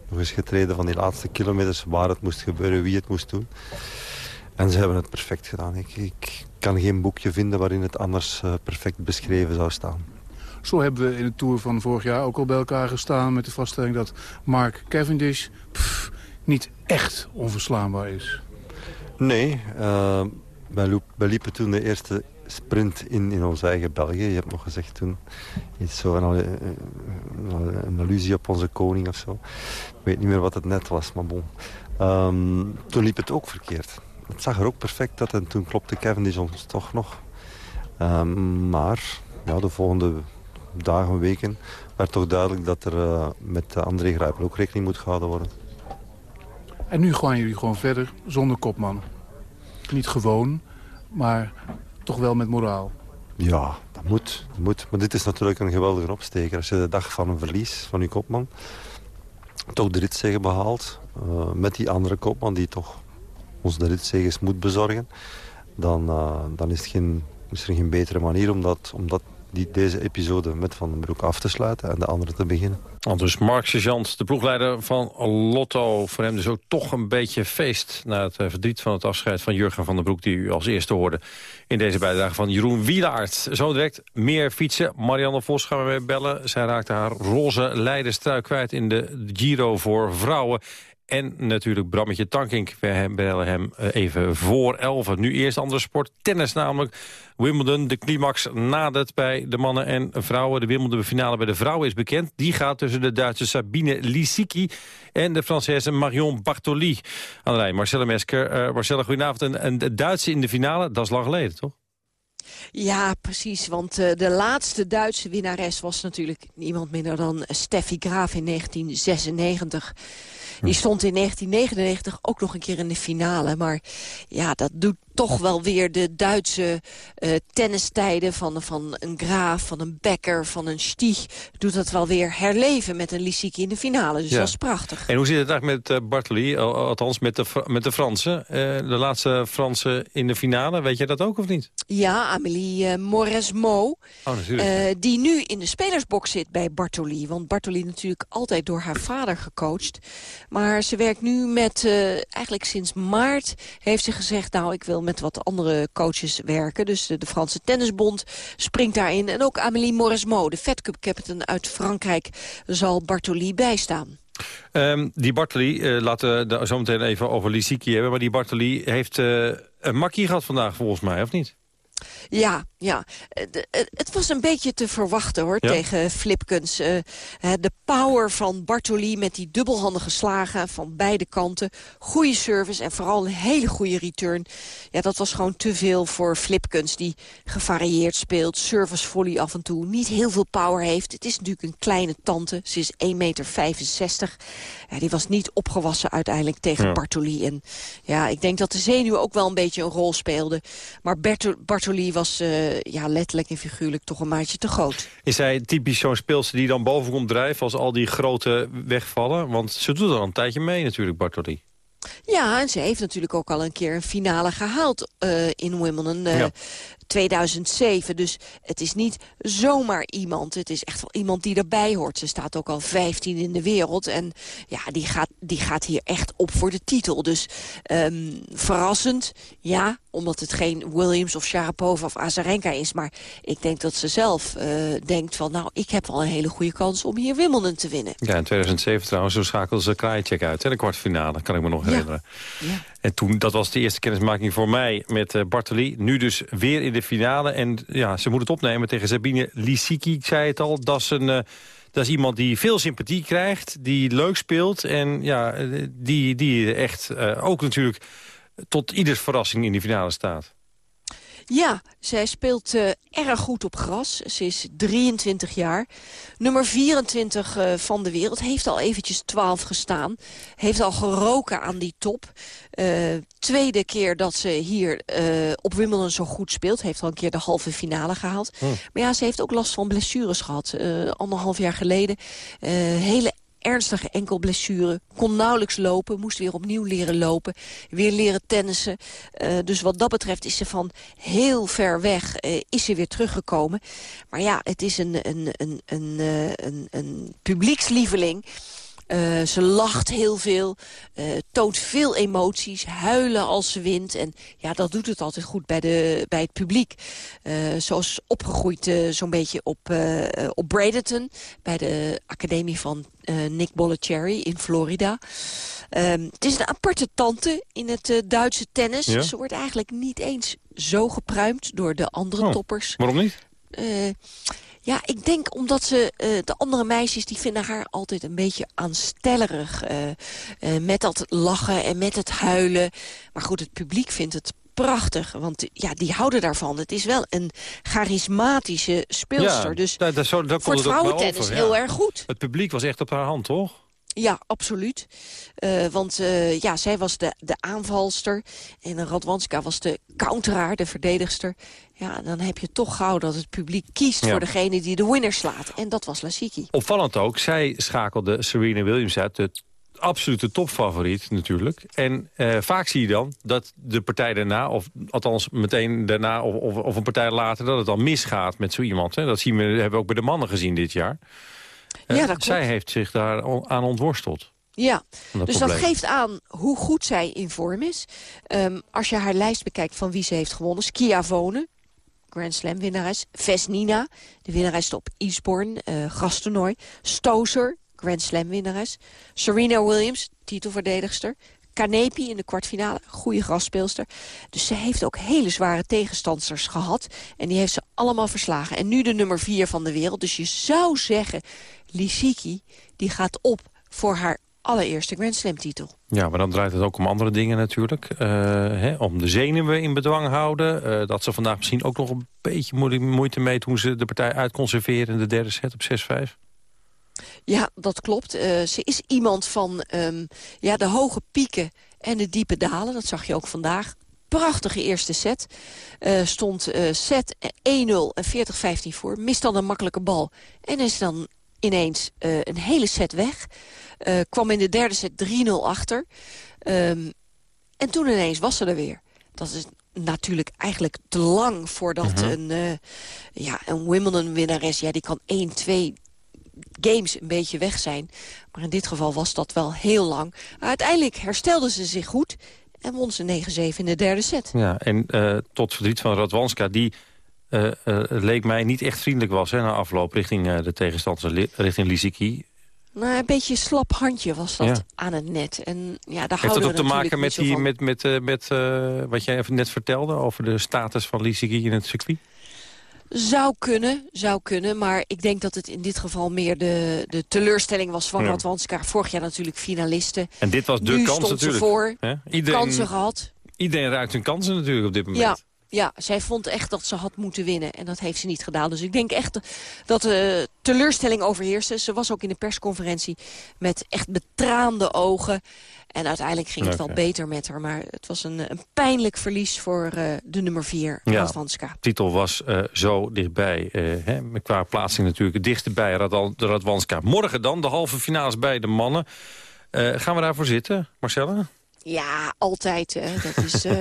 nog eens getreden van die laatste kilometers... waar het moest gebeuren, wie het moest doen. En ze hebben het perfect gedaan. Ik, ik kan geen boekje vinden waarin het anders uh, perfect beschreven zou staan. Zo hebben we in de Tour van vorig jaar ook al bij elkaar gestaan... met de vaststelling dat Mark Cavendish pff, niet echt onverslaanbaar is. Nee, uh, wij, liepen toen de eerste sprint in, in ons eigen België. Je hebt nog gezegd toen iets zo een, een, een allusie op onze koning of zo. Ik weet niet meer wat het net was, maar bon. Um, toen liep het ook verkeerd het zag er ook perfect uit en toen klopte Cavendish ons toch nog. Um, maar ja, de volgende dagen, weken werd toch duidelijk dat er uh, met André Grijpel ook rekening moet gehouden worden. En nu gaan jullie gewoon verder zonder kopman. Niet gewoon, maar toch wel met moraal. Ja, dat moet, dat moet. Maar dit is natuurlijk een geweldige opsteker. Als je de dag van een verlies van je kopman toch de ritzegen behaalt... Uh, met die andere kopman die toch ons de ritzegers moet bezorgen... dan, uh, dan is, het geen, is er geen betere manier om, dat, om dat, die, deze episode met Van den Broek af te sluiten... en de andere te beginnen. Al dus Mark Sergeant, de ploegleider van Lotto. Voor hem dus ook toch een beetje feest... na het uh, verdriet van het afscheid van Jurgen van den Broek... die u als eerste hoorde in deze bijdrage van Jeroen Wielaert. Zo direct meer fietsen. Marianne Vos gaan we bellen. Zij raakte haar roze leiderstrui kwijt in de Giro voor vrouwen. En natuurlijk Brammetje Tankink. We bellen hem eh, even voor 11. Nu eerst andere sport. Tennis namelijk. Wimbledon, de climax nadert bij de mannen en vrouwen. De Wimbledon finale bij de vrouwen is bekend. Die gaat tussen de Duitse Sabine Lisicki en de Française Marion Bartoli. Aan de lijn, Marcella Mesker. Uh, Marcella, goedenavond. En, en de Duitse in de finale, dat is lang geleden, toch? Ja, precies. Want uh, de laatste Duitse winnares was natuurlijk niemand minder dan Steffi Graaf in 1996. Die stond in 1999 ook nog een keer in de finale. Maar ja, dat doet toch wel weer de Duitse uh, tennistijden van, van een Graaf, van een Becker, van een Stieg. Doet dat wel weer herleven met een Lissiki in de finale. Dus dat is prachtig. En hoe zit het eigenlijk met uh, Bartoli, althans met de, met de Fransen? Uh, de laatste Fransen in de finale, weet je dat ook of niet? Ja, Amélie Mauresmo. Oh, die nu in de spelersbox zit bij Bartoli. Want Bartoli natuurlijk altijd door haar vader gecoacht. Maar ze werkt nu met, eigenlijk sinds maart heeft ze gezegd... nou, ik wil met wat andere coaches werken. Dus de, Franse Tennisbond springt daarin. En ook Amélie Mauresmo, de Fed Cup captain uit Frankrijk, zal Bartoli bijstaan. Um, die Bartoli, uh, laten we zo meteen even over Lissiki hebben... maar die Bartoli heeft uh, een makkie gehad vandaag volgens mij, of niet? Ja, ja. Het was een beetje te verwachten hoor, tegen Flipkens. Uh, de power van Bartoli met die dubbelhandige slagen van beide kanten. Goede service en vooral een hele goede return. Ja, dat was gewoon te veel voor Flipkens die gevarieerd speelt. Service volley af en toe. Niet heel veel power heeft. Het is natuurlijk een kleine tante. Ze is 1,65 meter. Ja, die was niet opgewassen uiteindelijk tegen ja. Bartoli. En ja, ik denk dat de zenuw ook wel een beetje een rol speelde. Maar Bartoli was uh, ja, letterlijk en figuurlijk toch een maatje te groot. Is hij typisch zo'n speelster die dan boven komt drijven als al die grote wegvallen? Want ze doet er al een tijdje mee natuurlijk, Bartoli. Ja, en ze heeft natuurlijk ook al een keer een finale gehaald uh, in Wimbledon. Uh, 2007. Dus het is niet zomaar iemand. Het is echt wel iemand die erbij hoort. Ze staat ook al 15 in de wereld. En ja, die gaat, die gaat hier echt op voor de titel. Dus um, verrassend, ja, omdat het geen Williams of Sharapova of Azarenka is. Maar ik denk dat ze zelf uh, denkt van... nou, ik heb wel een hele goede kans om hier Wimbledon te winnen. Ja, in 2007 trouwens, zo schakelde ze Krajicek uit. Hè, de kwartfinale, kan ik me nog herinneren. Ja. En toen, dat was de eerste kennismaking voor mij met uh, Bartoli. Nu dus weer in de finale. En ja, ze moet het opnemen tegen Sabine Lisicki. Ik zei het al, dat is een... Uh, dat is iemand die veel sympathie krijgt, die leuk speelt... en ja, die, die echt ook natuurlijk tot ieders verrassing in de finale staat. Ja, zij speelt uh, erg goed op gras. Ze is 23 jaar. Nummer 24 uh, van de wereld. Heeft al eventjes 12 gestaan. Heeft al geroken aan die top. Uh, tweede keer dat ze hier op Wimbledon zo goed speelt. Heeft al een keer de halve finale gehaald. Hm. Maar ja, ze heeft ook last van blessures gehad. anderhalf jaar geleden. hele ernstige enkelblessure. Kon nauwelijks lopen, moest weer opnieuw leren lopen. Weer leren tennissen. Uh, dus wat dat betreft is ze van heel ver weg uh, is ze weer teruggekomen. Maar ja, het is een, een, een, een, een, een publiekslieveling. Uh, ze lacht heel veel, uh, toont veel emoties, huilen als ze wint. En ja, dat doet het altijd goed bij, de, bij het publiek. Uh, zoals opgegroeid zo'n beetje op, op Bradenton... bij de academie van Nick Bollettieri in Florida. Um, het is een aparte tante in het Duitse tennis. Ja? Ze wordt eigenlijk niet eens zo gepruimd door de andere oh, toppers. Waarom niet? Ja, ik denk omdat ze, uh, de andere meisjes, die vinden haar altijd een beetje aanstellerig. Uh, uh, met dat lachen en met het huilen. Maar goed, het publiek vindt het prachtig, want ja, die houden daarvan. Het is wel een charismatische speelster. Ja, dus daar, daar, daar voor het vrouwentennis ja. heel erg goed. Het publiek was echt op haar hand, toch? Ja, absoluut. Uh, want uh, ja, zij was de, de aanvalster en Radwanska was de counteraar, de verdedigster. Ja, dan heb je toch gauw dat het publiek kiest voor degene die de winner slaat. En dat was Lasiki. Opvallend ook, zij schakelde Serena Williams uit, de absolute topfavoriet natuurlijk. En uh, vaak zie je dan dat de partij daarna, of althans meteen daarna... of, of, of een partij later, dat het dan misgaat met zo iemand. Hè. Dat zien we, hebben we ook bij de mannen gezien dit jaar. Ja, dat zij heeft zich daar aan ontworsteld. Ja, dus dat geeft aan hoe goed zij in vorm is. Um, als je haar lijst bekijkt van wie ze heeft gewonnen. Schiavone, Grand Slam winnares. Vesnina, de winnares op Eastbourne, uh, grastoernooi. Stozer, Grand Slam winnares. Serena Williams, titelverdedigster. Kanepi in de kwartfinale, goede grasspeelster. Dus ze heeft ook hele zware tegenstanders gehad. En die heeft ze allemaal verslagen. En nu de nummer vier van de wereld. Dus je zou zeggen, Lisicki, die gaat op voor haar allereerste Grand Slam titel. Ja, maar dan draait het ook om andere dingen natuurlijk. Uh, hè, om de zenuwen in bedwang houden. Uh, dat ze vandaag misschien ook nog een beetje moeite mee... toen ze de partij uitconserveren in de derde set op 6-5. Ja, dat klopt. Uh, ze is iemand van um, ja, de hoge pieken en de diepe dalen. Dat zag je ook vandaag. Prachtige eerste set. Uh, stond uh, set 1-0 en 40-15 voor. Mist dan een makkelijke bal. En is dan ineens een hele set weg. kwam in de derde set 3-0 achter. Um, en toen ineens was ze er weer. Dat is natuurlijk eigenlijk te lang voordat uh -huh. een, ja, een Wimbledon-winnares... Ja, die kan 1, 2, games een beetje weg zijn. Maar in dit geval was dat wel heel lang. Uiteindelijk herstelde ze zich goed en won ze 9-7 in de derde set. Ja, en uh, tot verdriet van Radwanska, die uh, uh, leek mij niet echt vriendelijk was... Hè, na afloop richting de tegenstander, richting Lisicki. Nou, een beetje slap handje was dat ja. aan het net. En, ja, daar Heeft dat ook te maken met, die, met, met, met wat jij net vertelde... over de status van Lisicki in het circuit? Zou kunnen, zou kunnen. Maar ik denk dat het in dit geval meer de, de teleurstelling was van ja. Radwanska. Vorig jaar natuurlijk finalisten. En dit was de nu kans stond natuurlijk. Ze voor, Iedereen, kansen gehad. Iedereen ruikt hun kansen natuurlijk op dit moment. Ja. Ja, zij vond echt dat ze had moeten winnen. En dat heeft ze niet gedaan. Dus ik denk echt dat de teleurstelling overheerste. Ze was ook in de persconferentie met echt betraande ogen. En uiteindelijk ging het okay. wel beter met haar. Maar het was een, een pijnlijk verlies voor uh, de nummer 4, ja, Radwanska. De titel was uh, zo dichtbij. Uh, hè, qua plaatsing natuurlijk het dichtst bij Rad Radwanska. Morgen dan de halve finales bij de mannen. gaan we daarvoor zitten, Marcella? Ja, altijd. Hè. Dat is uh,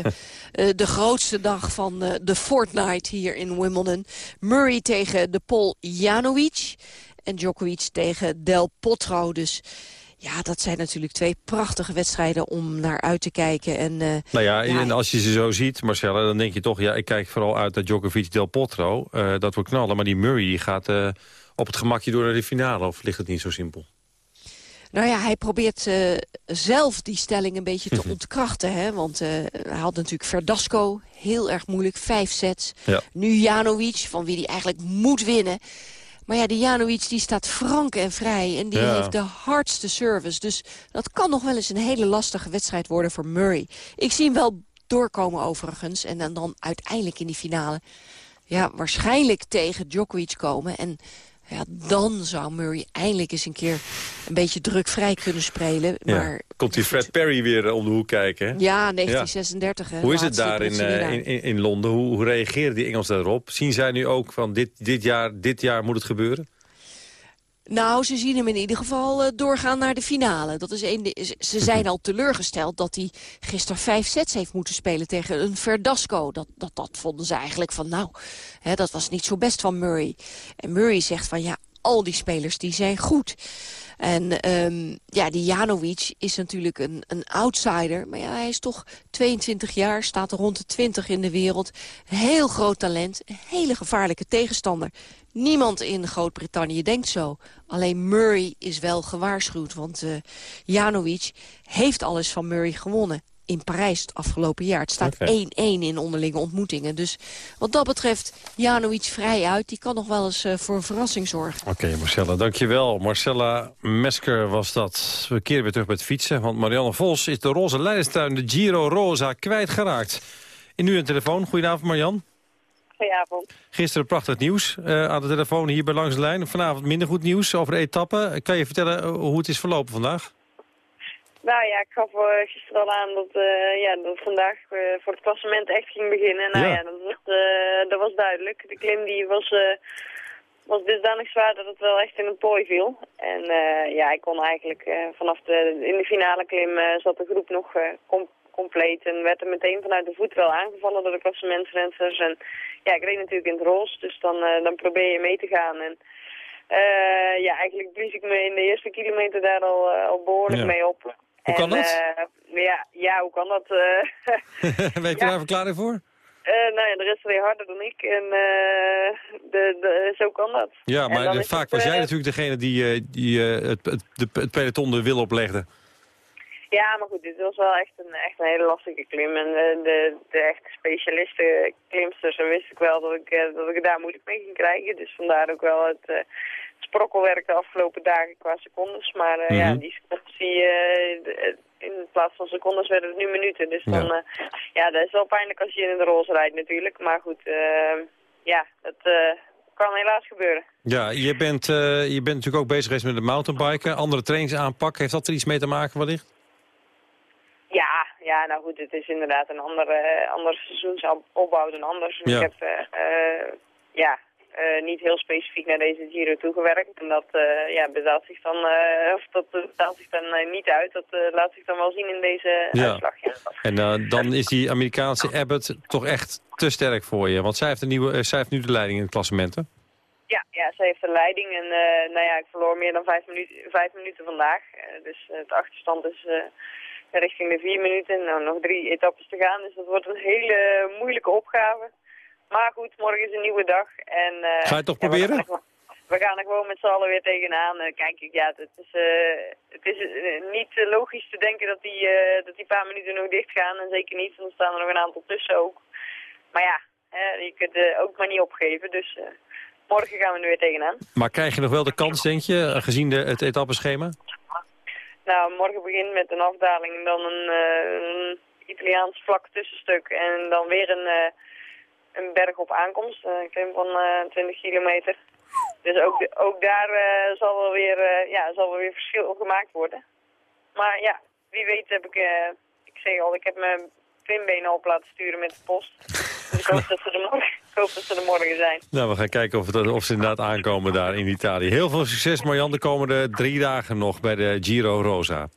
de grootste dag van uh, de Fortnite hier in Wimbledon. Murray tegen de Pol Janovic. En Djokovic tegen Del Potro. Dus ja, dat zijn natuurlijk twee prachtige wedstrijden om naar uit te kijken. En, uh, nou ja, en als je ze zo ziet, Marcella, dan denk je toch... ja, ik kijk vooral uit naar Djokovic Del Potro. dat wordt knallen, maar die Murray die gaat op het gemakje door naar de finale. Of ligt het niet zo simpel? Nou ja, hij probeert uh, zelf die stelling een beetje te mhm. ontkrachten. Hè? Want uh, hij had natuurlijk Verdasco, heel erg moeilijk, vijf sets. Ja. Nu Janovic, van wie hij eigenlijk moet winnen. Maar ja, die Janovic die staat frank en vrij en die heeft de hardste service. Dus dat kan nog wel eens een hele lastige wedstrijd worden voor Murray. Ik zie hem wel doorkomen overigens. En dan, dan uiteindelijk in die finale ja, waarschijnlijk tegen Djokovic komen. En ja, dan zou Murray eindelijk eens een keer een beetje drukvrij kunnen spelen. Maar, Komt die Fred Perry weer eh, om de hoek kijken? Hè? Ja, 1936. Hè, hoe is het daar in, uh, in, in, Londen? Hoe, hoe reageren die Engelsen daarop? Zien zij nu ook van dit, dit, jaar, dit jaar moet het gebeuren? Nou, ze zien hem in ieder geval uh, doorgaan naar de finale. Dat is een, ze zijn al teleurgesteld dat hij gisteren vijf sets heeft moeten spelen tegen een Verdasco. Dat, dat, dat vonden ze eigenlijk van, nou, hè, dat was niet zo best van Murray. En Murray zegt van, ja, al die spelers die zijn goed. En um, ja, die Janovic is natuurlijk een, een outsider. Maar ja, hij is toch 22 jaar, staat rond de 20 in de wereld. Heel groot talent, een hele gevaarlijke tegenstander. Niemand in Groot-Brittannië denkt zo. Alleen Murray is wel gewaarschuwd, want uh, Janovic heeft alles van Murray gewonnen in Parijs het afgelopen jaar. Het staat 1-1 in onderlinge ontmoetingen. Dus wat dat betreft, Janovic vrij uit. Die kan nog wel eens uh, voor een verrassing zorgen. Oké, Marcella, dankjewel. Marcella Mesker was dat. We keren weer terug met fietsen. Want Marianne Vos is de roze leiderstuin, de Giro Rosa, kwijtgeraakt. En nu een telefoon. Goedenavond, Marian. Goedenavond. Gisteren prachtig nieuws uh, aan de telefoon hier bij Langs de Lijn. Vanavond minder goed nieuws over de etappe. Kan je vertellen eh, hoe het is verlopen vandaag? Nou ja, ik gaf uh, gisteren al aan dat, uh, ja, dat vandaag uh, voor het klassement echt ging beginnen. Nou ja, ja dat, was, dat, was duidelijk. De klim die was, was dusdanig zwaar dat het wel echt in een pooi viel. En ja, ik kon eigenlijk vanaf de, in de finale klim zat de groep nog compleet. En werd er meteen vanuit de voet wel aangevallen door de klassementsrenners. En ja, ik reed natuurlijk in het roze, dus dan, dan probeer je mee te gaan. En ja, eigenlijk blies ik me in de eerste kilometer daar al, al behoorlijk mee op. Hoe kan dat? Ja, ja, hoe kan dat? Weet je daar een verklaring voor? Uh, nou ja, de rest weer harder dan ik en de, de, zo kan dat. Ja, maar vaak was jij natuurlijk degene die, die het, het, het peloton de wil oplegde. Ja, maar goed, dit was wel echt een, echt een hele lastige klim. En de, de, de echte specialisten klimsters, wist ik wel dat ik, dat ik het daar moeilijk mee ging krijgen. Dus vandaar ook wel het, sprokkelwerk de afgelopen dagen qua secondes. Maar uh, ja, mhm. die zie je in plaats van secondes werden het nu minuten. Dus dan, ja, uh, ja dat is wel pijnlijk als je in de roze rijdt natuurlijk. Maar goed, uh, ja, dat kan helaas gebeuren. Ja, je bent, je bent natuurlijk ook bezig geweest met de mountainbiken. Andere trainingsaanpak, heeft dat er iets mee te maken wellicht? Ja, ja, nou goed, het is inderdaad een andere, andere seizoensopbouw dan anders. Ja. Ik heb, ja, uh, niet heel specifiek naar deze Giro toegewerkt. En dat uh, ja, betaalt zich dan, uh, of dat betaalt zich dan niet uit. Dat laat zich dan wel zien in deze ja. uitslag. Ja. En dan is die Amerikaanse Abbott toch echt te sterk voor je. Want zij heeft, een nieuwe, zij heeft nu de leiding in het klassement, hè? Ja, ja, zij heeft de leiding. En nou ja, ik verloor meer dan vijf, minuten, vijf minuten vandaag. dus het achterstand is richting de vier minuten. Nou, nog drie etappes te gaan. Dus dat wordt een hele moeilijke opgave. Maar goed, morgen is een nieuwe dag. En, uh, Ga je het toch proberen? We gaan, er gewoon met z'n allen weer tegenaan. Uh, kijk, ja, het is, uh, het is niet logisch te denken dat die, dat die paar minuten nog dicht gaan. En zeker niet, want er staan er nog een aantal tussen ook. Maar ja, je kunt ook maar niet opgeven. Dus morgen gaan we er weer tegenaan. Maar krijg je nog wel de kans, denk je, gezien de, het etappeschema? Nou, morgen begint met een afdaling en dan een, een Italiaans vlak tussenstuk. En dan weer een een berg op aankomst, een klim van 20 eh, kilometer. Dus ook, ook daar zal, wel weer, uh, ja, zal wel weer verschil gemaakt worden. Maar ja, wie weet heb ik, uh, ik zeg al, ik heb mijn klimbenen op laten sturen met de post. Dus ik hoop dat ze er morgen, hoop dat ze er morgen zijn. Nou, we gaan kijken of, het, of ze inderdaad aankomen daar in Italië. Heel veel succes Marjan de komende drie dagen nog bij de Giro Rosa.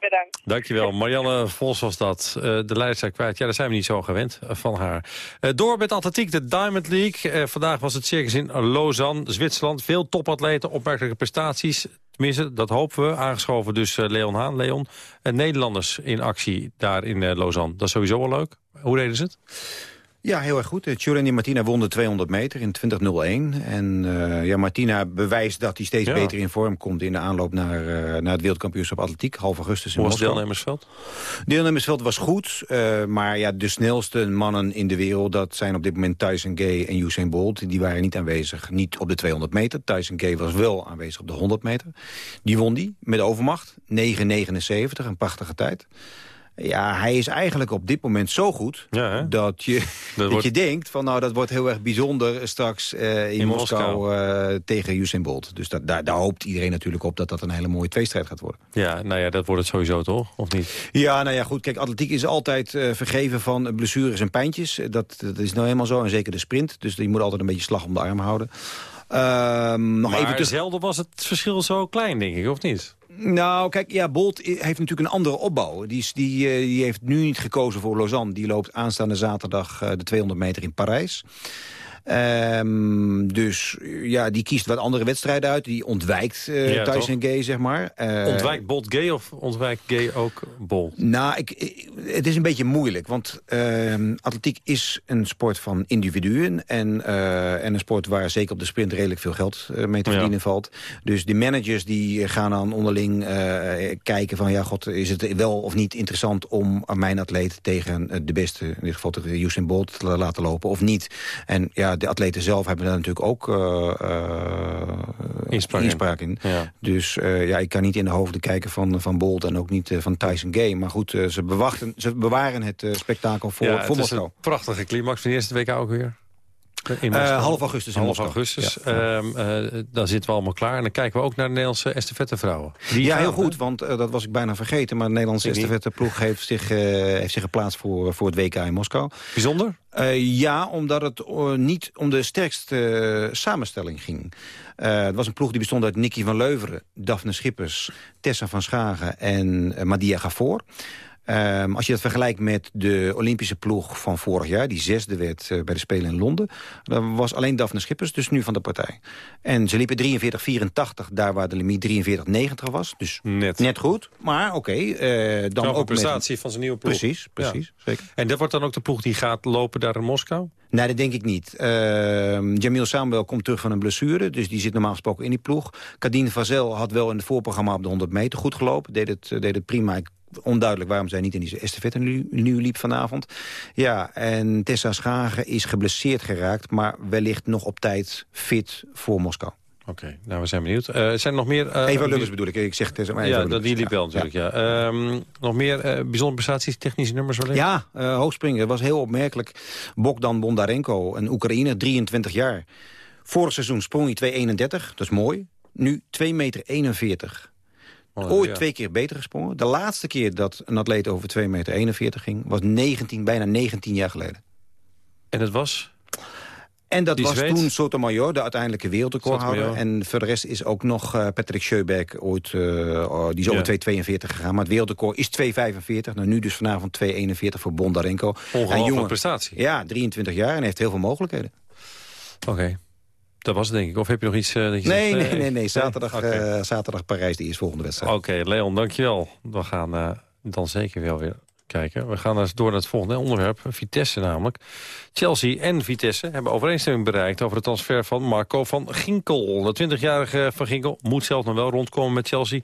Bedankt. Dankjewel. Marianne Vos was dat. Uh, de leider kwijt. Ja, daar zijn we niet zo gewend uh, van haar. Uh, door met atletiek, de Diamond League. vandaag was het circus in Lausanne, Zwitserland. Veel topatleten, opmerkelijke prestaties. Tenminste, dat hopen we. Aangeschoven dus Leon Haan. Leon, Nederlanders in actie daar in Lausanne. Dat is sowieso wel leuk. Hoe deden ze het? Ja, heel erg goed. Tjureni eh, Martina won de 200 meter in 20.01. En uh, ja, Martina bewijst dat hij steeds beter in vorm komt... in de aanloop naar, uh, naar het wereldkampioenschap atletiek. Half augustus in Hoe was het deelnemersveld? Deelnemersveld was goed. Uh, maar ja, de snelste mannen in de wereld... dat zijn op dit moment Tyson Gay en Usain Bolt. Die waren niet aanwezig. Niet op de 200 meter. Tyson Gay was wel aanwezig op de 100 meter. Die won die met overmacht. 9,79, een prachtige tijd. Ja, hij is eigenlijk op dit moment zo goed dat, je, dat, je denkt van nou dat wordt heel erg bijzonder straks uh, in, Moskou, uh, tegen Usain Bolt. Dus dat, daar, daar, hoopt iedereen natuurlijk op dat dat een hele mooie tweestrijd gaat worden. Ja, nou ja, dat wordt het sowieso toch, of niet? Ja, nou ja, goed. Kijk, atletiek is altijd uh, vergeven van blessures en pijntjes. Dat, dat is nou helemaal zo, en zeker de sprint. Dus je moet altijd een beetje slag om de arm houden. Ehm, nog maar even zelden was het verschil zo klein, denk ik, of niet? Nou, kijk, ja, Bolt heeft natuurlijk een andere opbouw. Die, is, die, eh, die heeft nu niet gekozen voor Lausanne. Die loopt aanstaande zaterdag uh, de 200 meter in Parijs. Um, dus ja, die kiest wat andere wedstrijden uit. Die ontwijkt uh, ja, Tyson Gay, zeg maar. Uh, ontwijkt Bolt Gay of ontwijkt Gay ook Bolt? Nou, ik, het is een beetje moeilijk. Want uh, atletiek is een sport van individuen. En, uh, en een sport waar zeker op de sprint redelijk veel geld mee te verdienen ja. valt. Dus de managers die gaan dan onderling kijken van... ja, god, is het wel of niet interessant om mijn atleet tegen de beste... in dit geval tegen Usain Bolt te laten lopen of niet. En ja, de atleten zelf hebben daar natuurlijk ook uh, inspraak, inspraak, in. Ja. Dus uh, ja, ik kan niet in de hoofden kijken van, van Bolt en ook niet van Tyson Gay. Maar goed, ze, bewachten, ze bewaren het spektakel voor, ja, voor het Moskou. een prachtige climax van de eerste week ook weer. Uh, half augustus in half augustus. Ja. Um, uh, dan zitten we allemaal klaar. En dan kijken we ook naar de Nederlandse estafettevrouwen. Die ja, heel goed, want uh, dat was ik bijna vergeten. Maar de Nederlandse estafetteploeg heeft zich, heeft zich geplaatst voor, voor het WK in Moskou. Bijzonder? ja, omdat het niet om de sterkste samenstelling ging. het was een ploeg die bestond uit Nicky van Leuveren, Daphne Schippers, Tessa van Schagen en Madia Gafoor. Um, als je dat vergelijkt met de Olympische ploeg van vorig jaar... die zesde werd uh, bij de Spelen in Londen... dan was alleen Daphne Schippers dus nu van de partij. En ze liepen 43-84, daar waar de limiet 43-90 was. Dus net, net goed, maar oké. Okay, uh, dan ook een prestatie van zijn nieuwe ploeg. Precies, precies. Ja. Zeker. En dat wordt dan ook de ploeg die gaat lopen daar in Moskou? Nee, dat denk ik niet. Uh, Jamil Samuel komt terug van een blessure, dus die zit normaal gesproken in die ploeg. Kadine Vazel had wel in het voorprogramma op de 100 meter goed gelopen. Deed het, deed het prima. Ik onduidelijk waarom zij niet in die estafette nu, nu liep vanavond. Ja, en Tessa Schagen is geblesseerd geraakt... maar wellicht nog op tijd fit voor Moskou. Oké, nou we zijn benieuwd. Uh, zijn er nog meer... Uh, Eva Lubbers bedoel ik, ik zeg Tessa maar Ja, dat, die liep wel natuurlijk, ja. ja. Um, nog meer uh, bijzondere prestaties, technische nummers wellicht? Ja, uh, hoogspringen, dat was heel opmerkelijk. Bogdan Bondarenko, een Oekraïne, 23 jaar. Vorig seizoen sprong hij 2,31, dat is mooi. Nu 2,41 meter. Oh, Ooit twee keer beter gesprongen. De laatste keer dat een atleet over 2,41 meter ging... was 19, bijna 19 jaar geleden. En het was? En dat was toen Sotomayor, de uiteindelijke wereldrecordhouder. En voor de rest is ook nog uh, Patrick Scheubeck ooit, uh, die is over ja. 2,42 gegaan. Maar het wereldrecord is 2,45. Nou, nu dus vanavond 2,41 voor Bondarenko. Ongelooflijke prestatie. Ja, 23 jaar en heeft heel veel mogelijkheden. Oké. Dat was het denk ik. Of heb je nog iets uh, dat je nee, zegt, nee, nee, nee. Zaterdag, okay. uh, zaterdag Parijs, die is volgende wedstrijd. Oké, okay, Leon, dankjewel. We gaan uh, dan zeker wel weer kijken. We gaan dus door naar het volgende onderwerp. Vitesse namelijk. Chelsea en Vitesse hebben overeenstemming bereikt... over de transfer van Marco van Ginkel. De 20-jarige van Ginkel moet zelf nog wel rondkomen met Chelsea...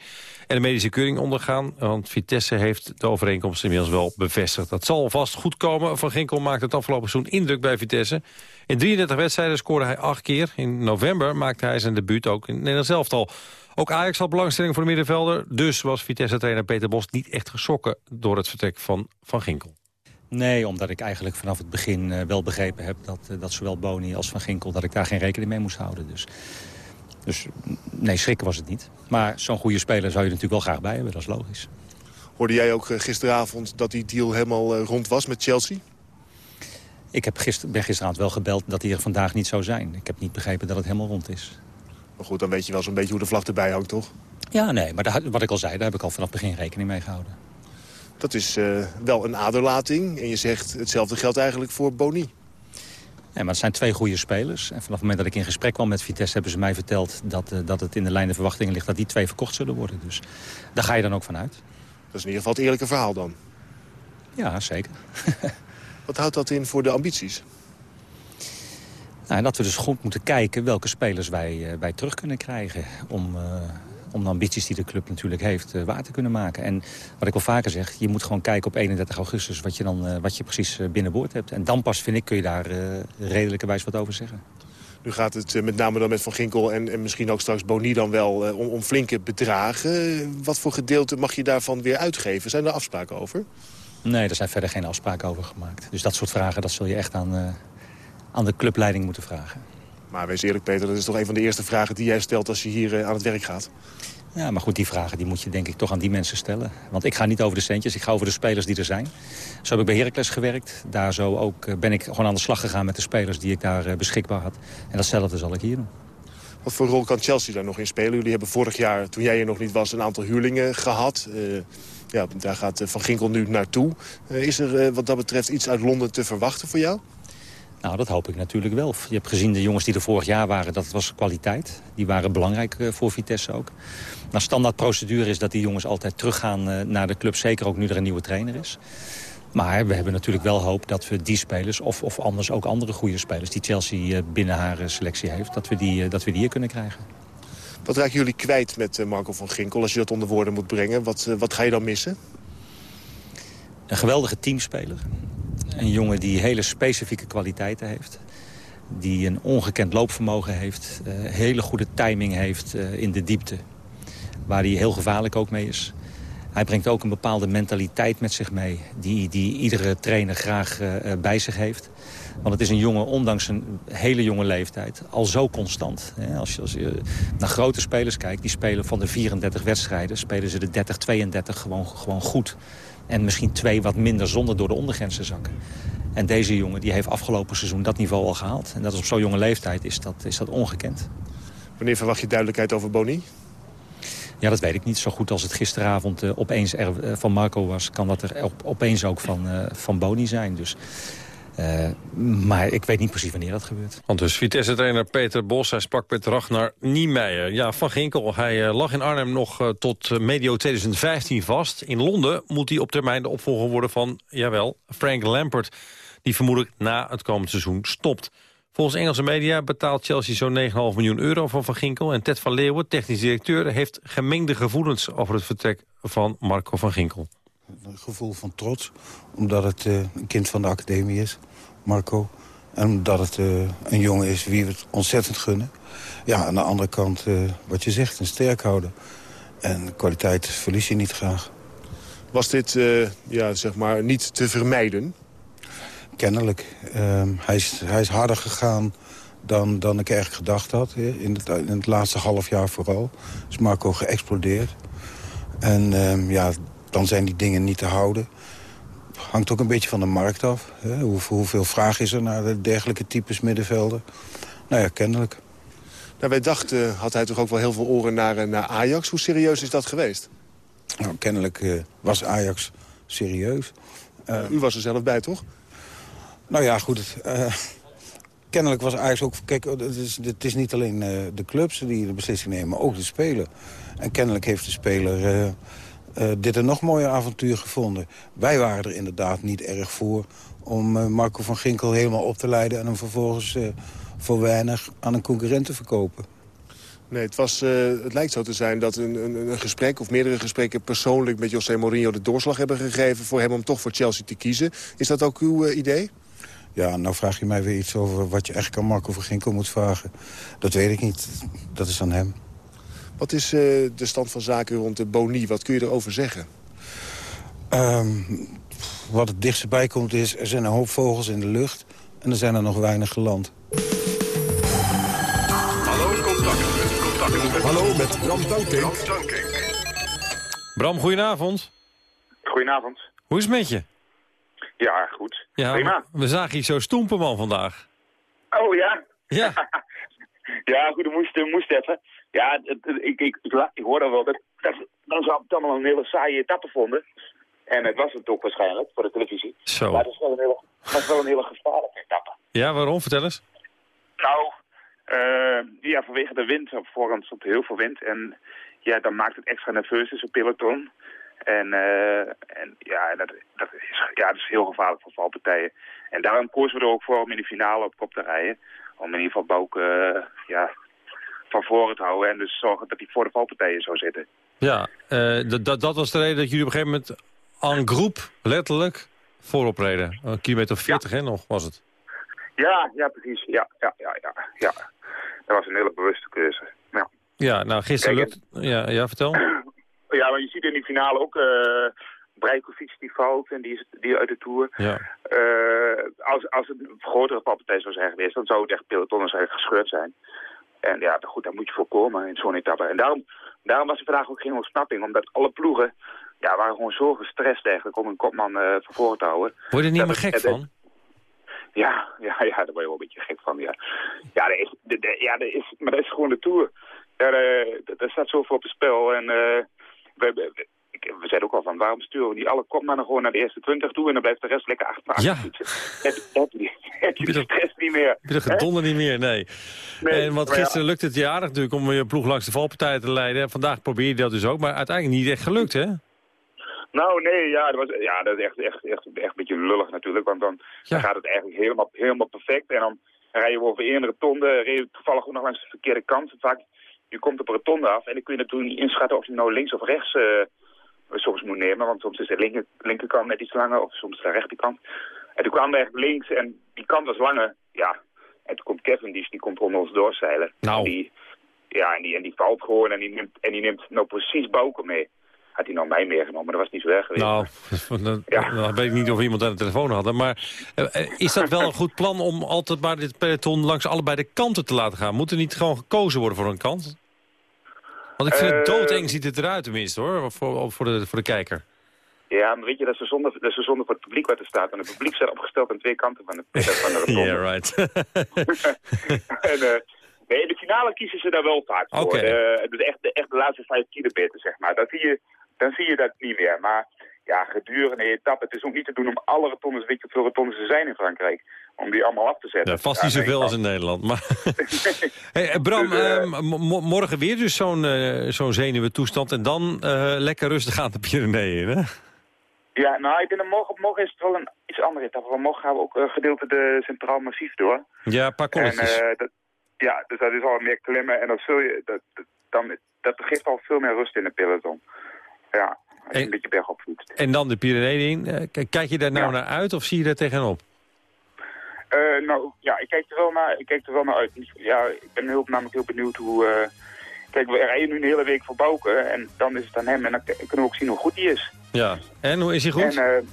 en de medische keuring ondergaan. Want Vitesse heeft de overeenkomst inmiddels wel bevestigd. Dat zal vast goed komen. Van Ginkel maakte het afgelopen seizoen indruk bij Vitesse. In 33 wedstrijden scoorde hij acht keer. In november maakte hij zijn debuut ook in Nederland zelftal. Ook Ajax had belangstelling voor de middenvelder. Dus was Vitesse-trainer Peter Bos niet echt geschrokken... door het vertrek van Van Ginkel. Nee, omdat ik eigenlijk vanaf het begin uh, wel begrepen heb... Dat, uh, dat zowel Boni als Van Ginkel, dat ik daar geen rekening mee moest houden. Dus, dus nee, schrikken was het niet. Maar zo'n goede speler zou je natuurlijk wel graag bij hebben, dat is logisch. Hoorde jij ook uh, gisteravond dat die deal helemaal rond was met Chelsea? Ik heb gister, ben gisteravond wel gebeld dat hij er vandaag niet zou zijn. Ik heb niet begrepen dat het helemaal rond is. Maar goed, dan weet je wel zo'n beetje hoe de vlag erbij hangt, toch? Ja, nee, maar daar, wat ik al zei, daar heb ik al vanaf het begin rekening mee gehouden. Dat is uh, wel een aderlating. En je zegt, hetzelfde geldt eigenlijk voor Boni. Nee, maar het zijn twee goede spelers. En vanaf het moment dat ik in gesprek kwam met Vitesse... hebben ze mij verteld dat, uh, dat het in de lijn de verwachtingen ligt... dat die twee verkocht zullen worden. Dus daar ga je dan ook vanuit. Dat is in ieder geval het eerlijke verhaal dan. Ja, zeker. Wat houdt dat in voor de ambities? Nou, dat we dus goed moeten kijken welke spelers wij, uh, wij terug kunnen krijgen... om, uh, om de ambities die de club natuurlijk heeft uh, waar te kunnen maken. En wat ik al vaker zeg, je moet gewoon kijken op 31 augustus... wat je, dan, wat je precies binnenboord hebt. En dan pas, vind ik, kun je daar redelijkerwijs wat over zeggen. Nu gaat het met name dan met Van Ginkel en, en misschien ook straks Boni dan wel om, om flinke bedragen. Wat voor gedeelte mag je daarvan weer uitgeven? Zijn er afspraken over? Nee, er zijn verder geen afspraken over gemaakt. Dus dat soort vragen, dat zul je echt aan, uh, aan de clubleiding moeten vragen. Maar wees eerlijk, Peter, dat is toch een van de eerste vragen die jij stelt als je hier uh, aan het werk gaat? Ja, maar goed, die vragen die moet je denk ik toch aan die mensen stellen. Want ik ga niet over de centjes, ik ga over de spelers die er zijn. Zo heb ik bij Heracles gewerkt. Daar zo ook uh, ben ik gewoon aan de slag gegaan met de spelers die ik daar beschikbaar had. En datzelfde zal ik hier doen. Wat voor rol kan Chelsea daar nog in spelen? Jullie hebben vorig jaar, toen jij er nog niet was, een aantal huurlingen gehad ja, daar gaat Van Ginkel nu naartoe. Uh, is er uh, wat dat betreft iets uit Londen te verwachten voor jou? Nou, dat hoop ik natuurlijk wel. Je hebt gezien de jongens die er vorig jaar waren, dat was kwaliteit. Die waren belangrijk voor Vitesse ook. Maar standaardprocedure is dat die jongens altijd teruggaan naar de club. Zeker ook nu er een nieuwe trainer is. Maar we hebben natuurlijk wel hoop dat we die spelers... of, of anders ook andere goede spelers die Chelsea binnen haar selectie heeft... dat we die, dat we die hier kunnen krijgen. Wat raken jullie kwijt met Marco van Ginkel als je dat onder woorden moet brengen? Wat, wat ga je dan missen? Een geweldige teamspeler. Een jongen die hele specifieke kwaliteiten heeft. Die een ongekend loopvermogen heeft. Uh, hele goede timing heeft in de diepte. Waar hij heel gevaarlijk ook mee is. Hij brengt ook een bepaalde mentaliteit met zich mee... die, die iedere trainer graag bij zich heeft. Want het is een jongen, ondanks een hele jonge leeftijd, al zo constant. Als je, als je naar grote spelers kijkt, die spelen van de 34 wedstrijden... spelen ze de 30, 32 gewoon, gewoon goed. En misschien twee wat minder zonder door de ondergrenzen zakken. En deze jongen die heeft afgelopen seizoen dat niveau al gehaald. En dat is op zo'n jonge leeftijd is dat, is dat ongekend. Wanneer verwacht je duidelijkheid over Boni? Ja, dat weet ik niet. Zo goed als het gisteravond uh, opeens er, uh, van Marco was... kan dat er op, opeens ook van, uh, van Boni zijn. Dus maar ik weet niet precies wanneer dat gebeurt. Want dus Vitesse-trainer Peter Bos, hij sprak met Ragnar Niemeyer. Ja, Van Ginkel, hij uh, lag in Arnhem nog uh, tot medio 2015 vast. In Londen moet hij op termijn de opvolger worden van, jawel, Frank Lampert. Die vermoedelijk na het komend seizoen stopt. Volgens Engelse media betaalt Chelsea zo'n 9,5 miljoen euro van Van Ginkel. En Ted van Leeuwen, technisch directeur, heeft gemengde gevoelens over het vertrek van Marco van Ginkel. Een gevoel van trots, omdat het uh, een kind van de academie is, Marco. En omdat het uh, een jongen is wie we het ontzettend gunnen. Ja, aan de andere kant, uh, wat je zegt, een sterk houden. En kwaliteit verlies je niet graag. Was dit ja, zeg maar niet te vermijden? Kennelijk. Ehm, hij, is, hij is harder gegaan dan, dan ik eigenlijk gedacht had. In het, in het laatste half jaar vooral. Is Marco geëxplodeerd. En um, ja, dan zijn die dingen niet te houden. Hangt ook een beetje van de markt af. Hè? Hoeveel, hoeveel vraag is er naar de dergelijke types middenvelden? Nou ja, kennelijk. Nou, wij dachten, had hij toch ook wel heel veel oren naar, naar Ajax. Hoe serieus is dat geweest? Nou, kennelijk uh, was Ajax serieus. Uh, U was er zelf bij, toch? Nou ja, goed. Uh, kennelijk was Ajax ook... Kijk, het is, het is niet alleen de clubs die de beslissing nemen, maar ook de speler. En kennelijk heeft de speler uh, dit een nog mooier avontuur gevonden. Wij waren er inderdaad niet erg voor om uh, Marco van Ginkel helemaal op te leiden... en hem vervolgens uh, voor weinig aan een concurrent te verkopen. Nee, het, was, het lijkt zo te zijn dat een, een, een, gesprek of meerdere gesprekken... persoonlijk met José Mourinho de doorslag hebben gegeven... voor hem om toch voor Chelsea te kiezen. Is dat ook uw idee? Ja, nou vraag je mij weer iets over wat je eigenlijk aan Marco van Ginkel moet vragen. Dat weet ik niet. Dat is aan hem. Wat is uh, de stand van zaken rond de Boni? Wat kun je erover zeggen? Um, wat het dichtst bij komt is, er zijn een hoop vogels in de lucht... en er zijn er nog weinig geland. Hallo, contact met, contact met... Hallo, met Bram Tankink. Bram, goedenavond. Goedenavond. Hoe is het met je? Ja, goed. Ja, Prima. We zagen je zo stoemperman vandaag. Oh ja? Ja. Ja, goed, dat moest, moest even. Ja, het, ik, ik, ik, ik hoorde wel dat, dat dan zou het allemaal een hele saaie etappe vonden. En het was het ook waarschijnlijk, voor de televisie. Zo. Maar het is wel een hele, is wel een hele gevaarlijke etappe. Ja, waarom? Vertel eens. Nou, eh, ja, vanwege de wind. Op voorhand stond heel veel wind. En ja, dan maakt het extra nerveus in zo'n peloton. En, eh, en ja, dat, dat, is, ja, dat is heel gevaarlijk voor valpartijen. En daarom kozen we er ook voor om in de finale op kop te rijden. Om in ieder geval Bouk uh, ja, van voren te houden. En dus zorgen dat hij voor de valpartijen zou zitten. Ja, dat, dat was de reden dat jullie op een gegeven moment aan groep letterlijk voorop reden. Een kilometer of 40 hè, nog was het. Ja, ja, precies. Ja, ja, ja, ja, ja. Dat was een hele bewuste keuze. Ja, ja nou gisteren lukt... Ja, ja, vertel. Ja, maar je ziet in die finale ook... Uh, Breikovic die valt en die is die uit de Tour. Ja. Uh, als, als het een grotere pappartij zou zijn geweest, dan zou het echt peloton zijn gescheurd zijn. En ja, goed, dat moet je voorkomen in zo'n etappe. En daarom, daarom was er vandaag ook geen ontsnapping, omdat alle ploegen ja, waren gewoon zo gestrest eigenlijk om een kopman uh, voren te houden. Word je er niet meer gek van? Ja, ja, ja, daar word je wel een beetje gek van, ja. Ja, er is, de, ja er is, maar dat is gewoon de Tour. Ja, er, er staat zoveel op het spel en uh, we, we, we zeiden ook al van, waarom sturen we die alle kopmannen gewoon naar de eerste 20 toe en dan blijft de rest lekker achter ja. Heb, je de stress niet meer. Heb je de gedonder niet meer, nee. nee en want gisteren ja. lukte het je aardig natuurlijk om je ploeg langs de valpartij te leiden. Vandaag probeer je dat dus ook, maar uiteindelijk niet echt gelukt, hè? Nou, nee, ja, dat, was, ja, dat is echt, echt, echt, echt een beetje lullig natuurlijk. Want dan, ja. gaat het eigenlijk helemaal, helemaal perfect. En dan rijden we over één rotonde, rijden toevallig ook nog langs de verkeerde kant. Vaak, je komt op een rotonde af en dan kun je natuurlijk niet inschatten of je nou links of rechts uh, soms moet nemen. Want soms is de linker, linkerkant net iets langer of soms de rechterkant. En toen kwamen we eigenlijk links en die kant was langer. Ja, en toen komt Kevin, die, die komt onder ons doorzeilen. Nou. En die, ja, en die, en die valt gewoon en die neemt, en die neemt nou precies Bouken mee had hij nou mij meegenomen, maar dat was niet zo erg geweest. Nou, dan, ja. dan weet ik niet of iemand aan de telefoon had. Maar uh, is dat wel een goed plan om altijd maar dit peloton langs allebei de kanten te laten gaan? Moet er niet gewoon gekozen worden voor een kant? Want ik vind het doodeng ziet het eruit tenminste hoor, voor, voor, de, voor de kijker. Ja, maar weet je, dat is, zonde, dat is zonde voor het publiek wat er staat. En het publiek staat opgesteld aan twee kanten van de, van de rotonde. yeah, right. en, uh, nee, in de finale kiezen ze daar wel vaak voor. Okay. Uh, dus echt, echt de laatste vijf kilometer, zeg maar. Dat zie je dan zie je dat niet meer. Maar ja, gedurende de etappe, het is ook niet te doen om alle rotondes, weet je hoeveel rotondes er zijn in Frankrijk, om die allemaal af te zetten. Ja, vast niet ja, zoveel nee, als in Nederland. Maar hey, Bram, dus, uh, morgen weer dus zo'n uh, zo'n zenuwentoestand en dan lekker rustig aan de Pyreneeën, hè? Ja, nou, ik denk dat morgen, morgen is het wel een iets andere etappe. Want morgen gaan we ook gedeelte de Centraal Massief door. Ja, een paar kolletjes. Dat, ja, dus dat is al meer klimmen en dan zul je, dat, dan, dat geeft al veel meer rust in de peloton. Ja, en, een beetje bergop fietst. En dan de Pyreneeën. Kijk je daar nou ja. naar uit of zie je daar tegenop? Uh, nou, ja, ik kijk er wel naar, ik kijk er wel naar uit. Ja, ik ben heel, namelijk heel benieuwd hoe... Uh, kijk, we rijden nu een hele week voor Bouken en dan is het aan hem. En dan kunnen we ook zien hoe goed hij is. Ja, en hoe is hij goed? En, uh,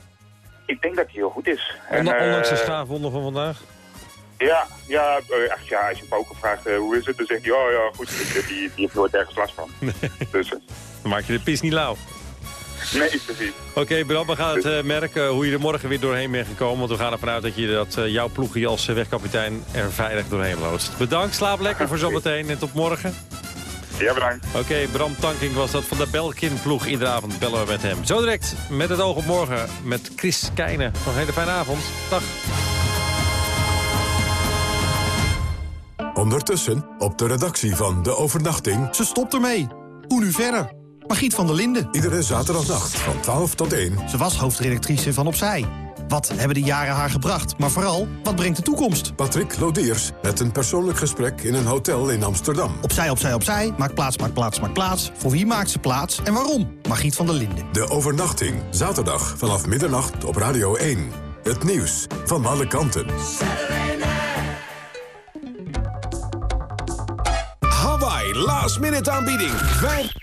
ik denk dat hij heel goed is. Onder, en, ondanks de schaafwonder van vandaag? Ja, ja, ach, ja, als je Bouken vraagt hoe is het, dan zegt hij, ja, ja, goed, die, die heeft nooit ergens last van. Nee. Dus, dan maak je de pis niet lauw. Nee, precies. Oké, okay, Bram, we gaan het uh, merken hoe je er morgen weer doorheen bent gekomen. Want we gaan ervan uit dat, je, dat uh, jouw ploegje als uh, wegkapitein er veilig doorheen loodst. Bedankt, slaap lekker voor zometeen en tot morgen. Ja, bedankt. Oké, okay, Bram Tanking was dat van de Belkin-ploeg. Iedere avond bellen we met hem. Zo direct, met het oog op morgen, met Chris Keijnen. Nog een hele fijne avond. Dag. Ondertussen, op de redactie van De Overnachting... Ze stopt ermee. Hoe nu verder? Margriet van der Linden. Iedere zaterdagnacht van 12 tot 1. Ze was hoofdredactrice van Opzij. Wat hebben de jaren haar gebracht? Maar vooral, wat brengt de toekomst? Patrick Lodiers met een persoonlijk gesprek in een hotel in Amsterdam. Opzij, opzij, opzij. Maak plaats, maak plaats, maak plaats. Voor wie maakt ze plaats en waarom? Margriet van der Linden. De overnachting. Zaterdag vanaf middernacht op Radio 1. Het nieuws van alle kanten. Hawaii, last minute aanbieding. Wij...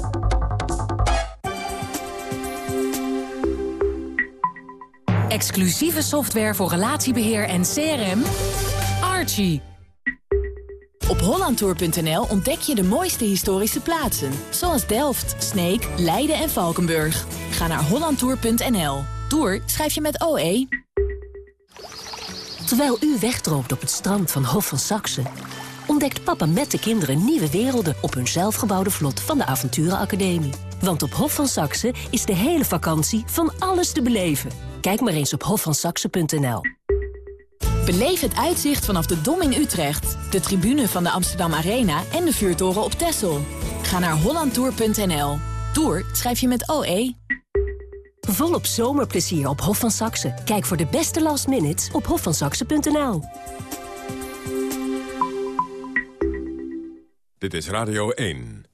Exclusieve software voor relatiebeheer en CRM. Archie. Op hollandtour.nl ontdek je de mooiste historische plaatsen. Zoals Delft, Sneek, Leiden en Valkenburg. Ga naar hollandtour.nl. Tour schrijf je met OE. Terwijl u wegdroomt op het strand van Hof van Saxe... ontdekt papa met de kinderen nieuwe werelden... op hun zelfgebouwde vlot van de Avonturenacademie. Want op Hof van Saxe is de hele vakantie van alles te beleven. Kijk maar eens op hofvansaxe.nl. Beleef het uitzicht vanaf de Dom in Utrecht, de tribune van de Amsterdam Arena en de vuurtoren op Texel. Ga naar hollandtour.nl. Tour schrijf je met OE. Volop zomerplezier op Hof van Saxe. Kijk voor de beste last minutes op hofvansaxe.nl. Dit is Radio 1.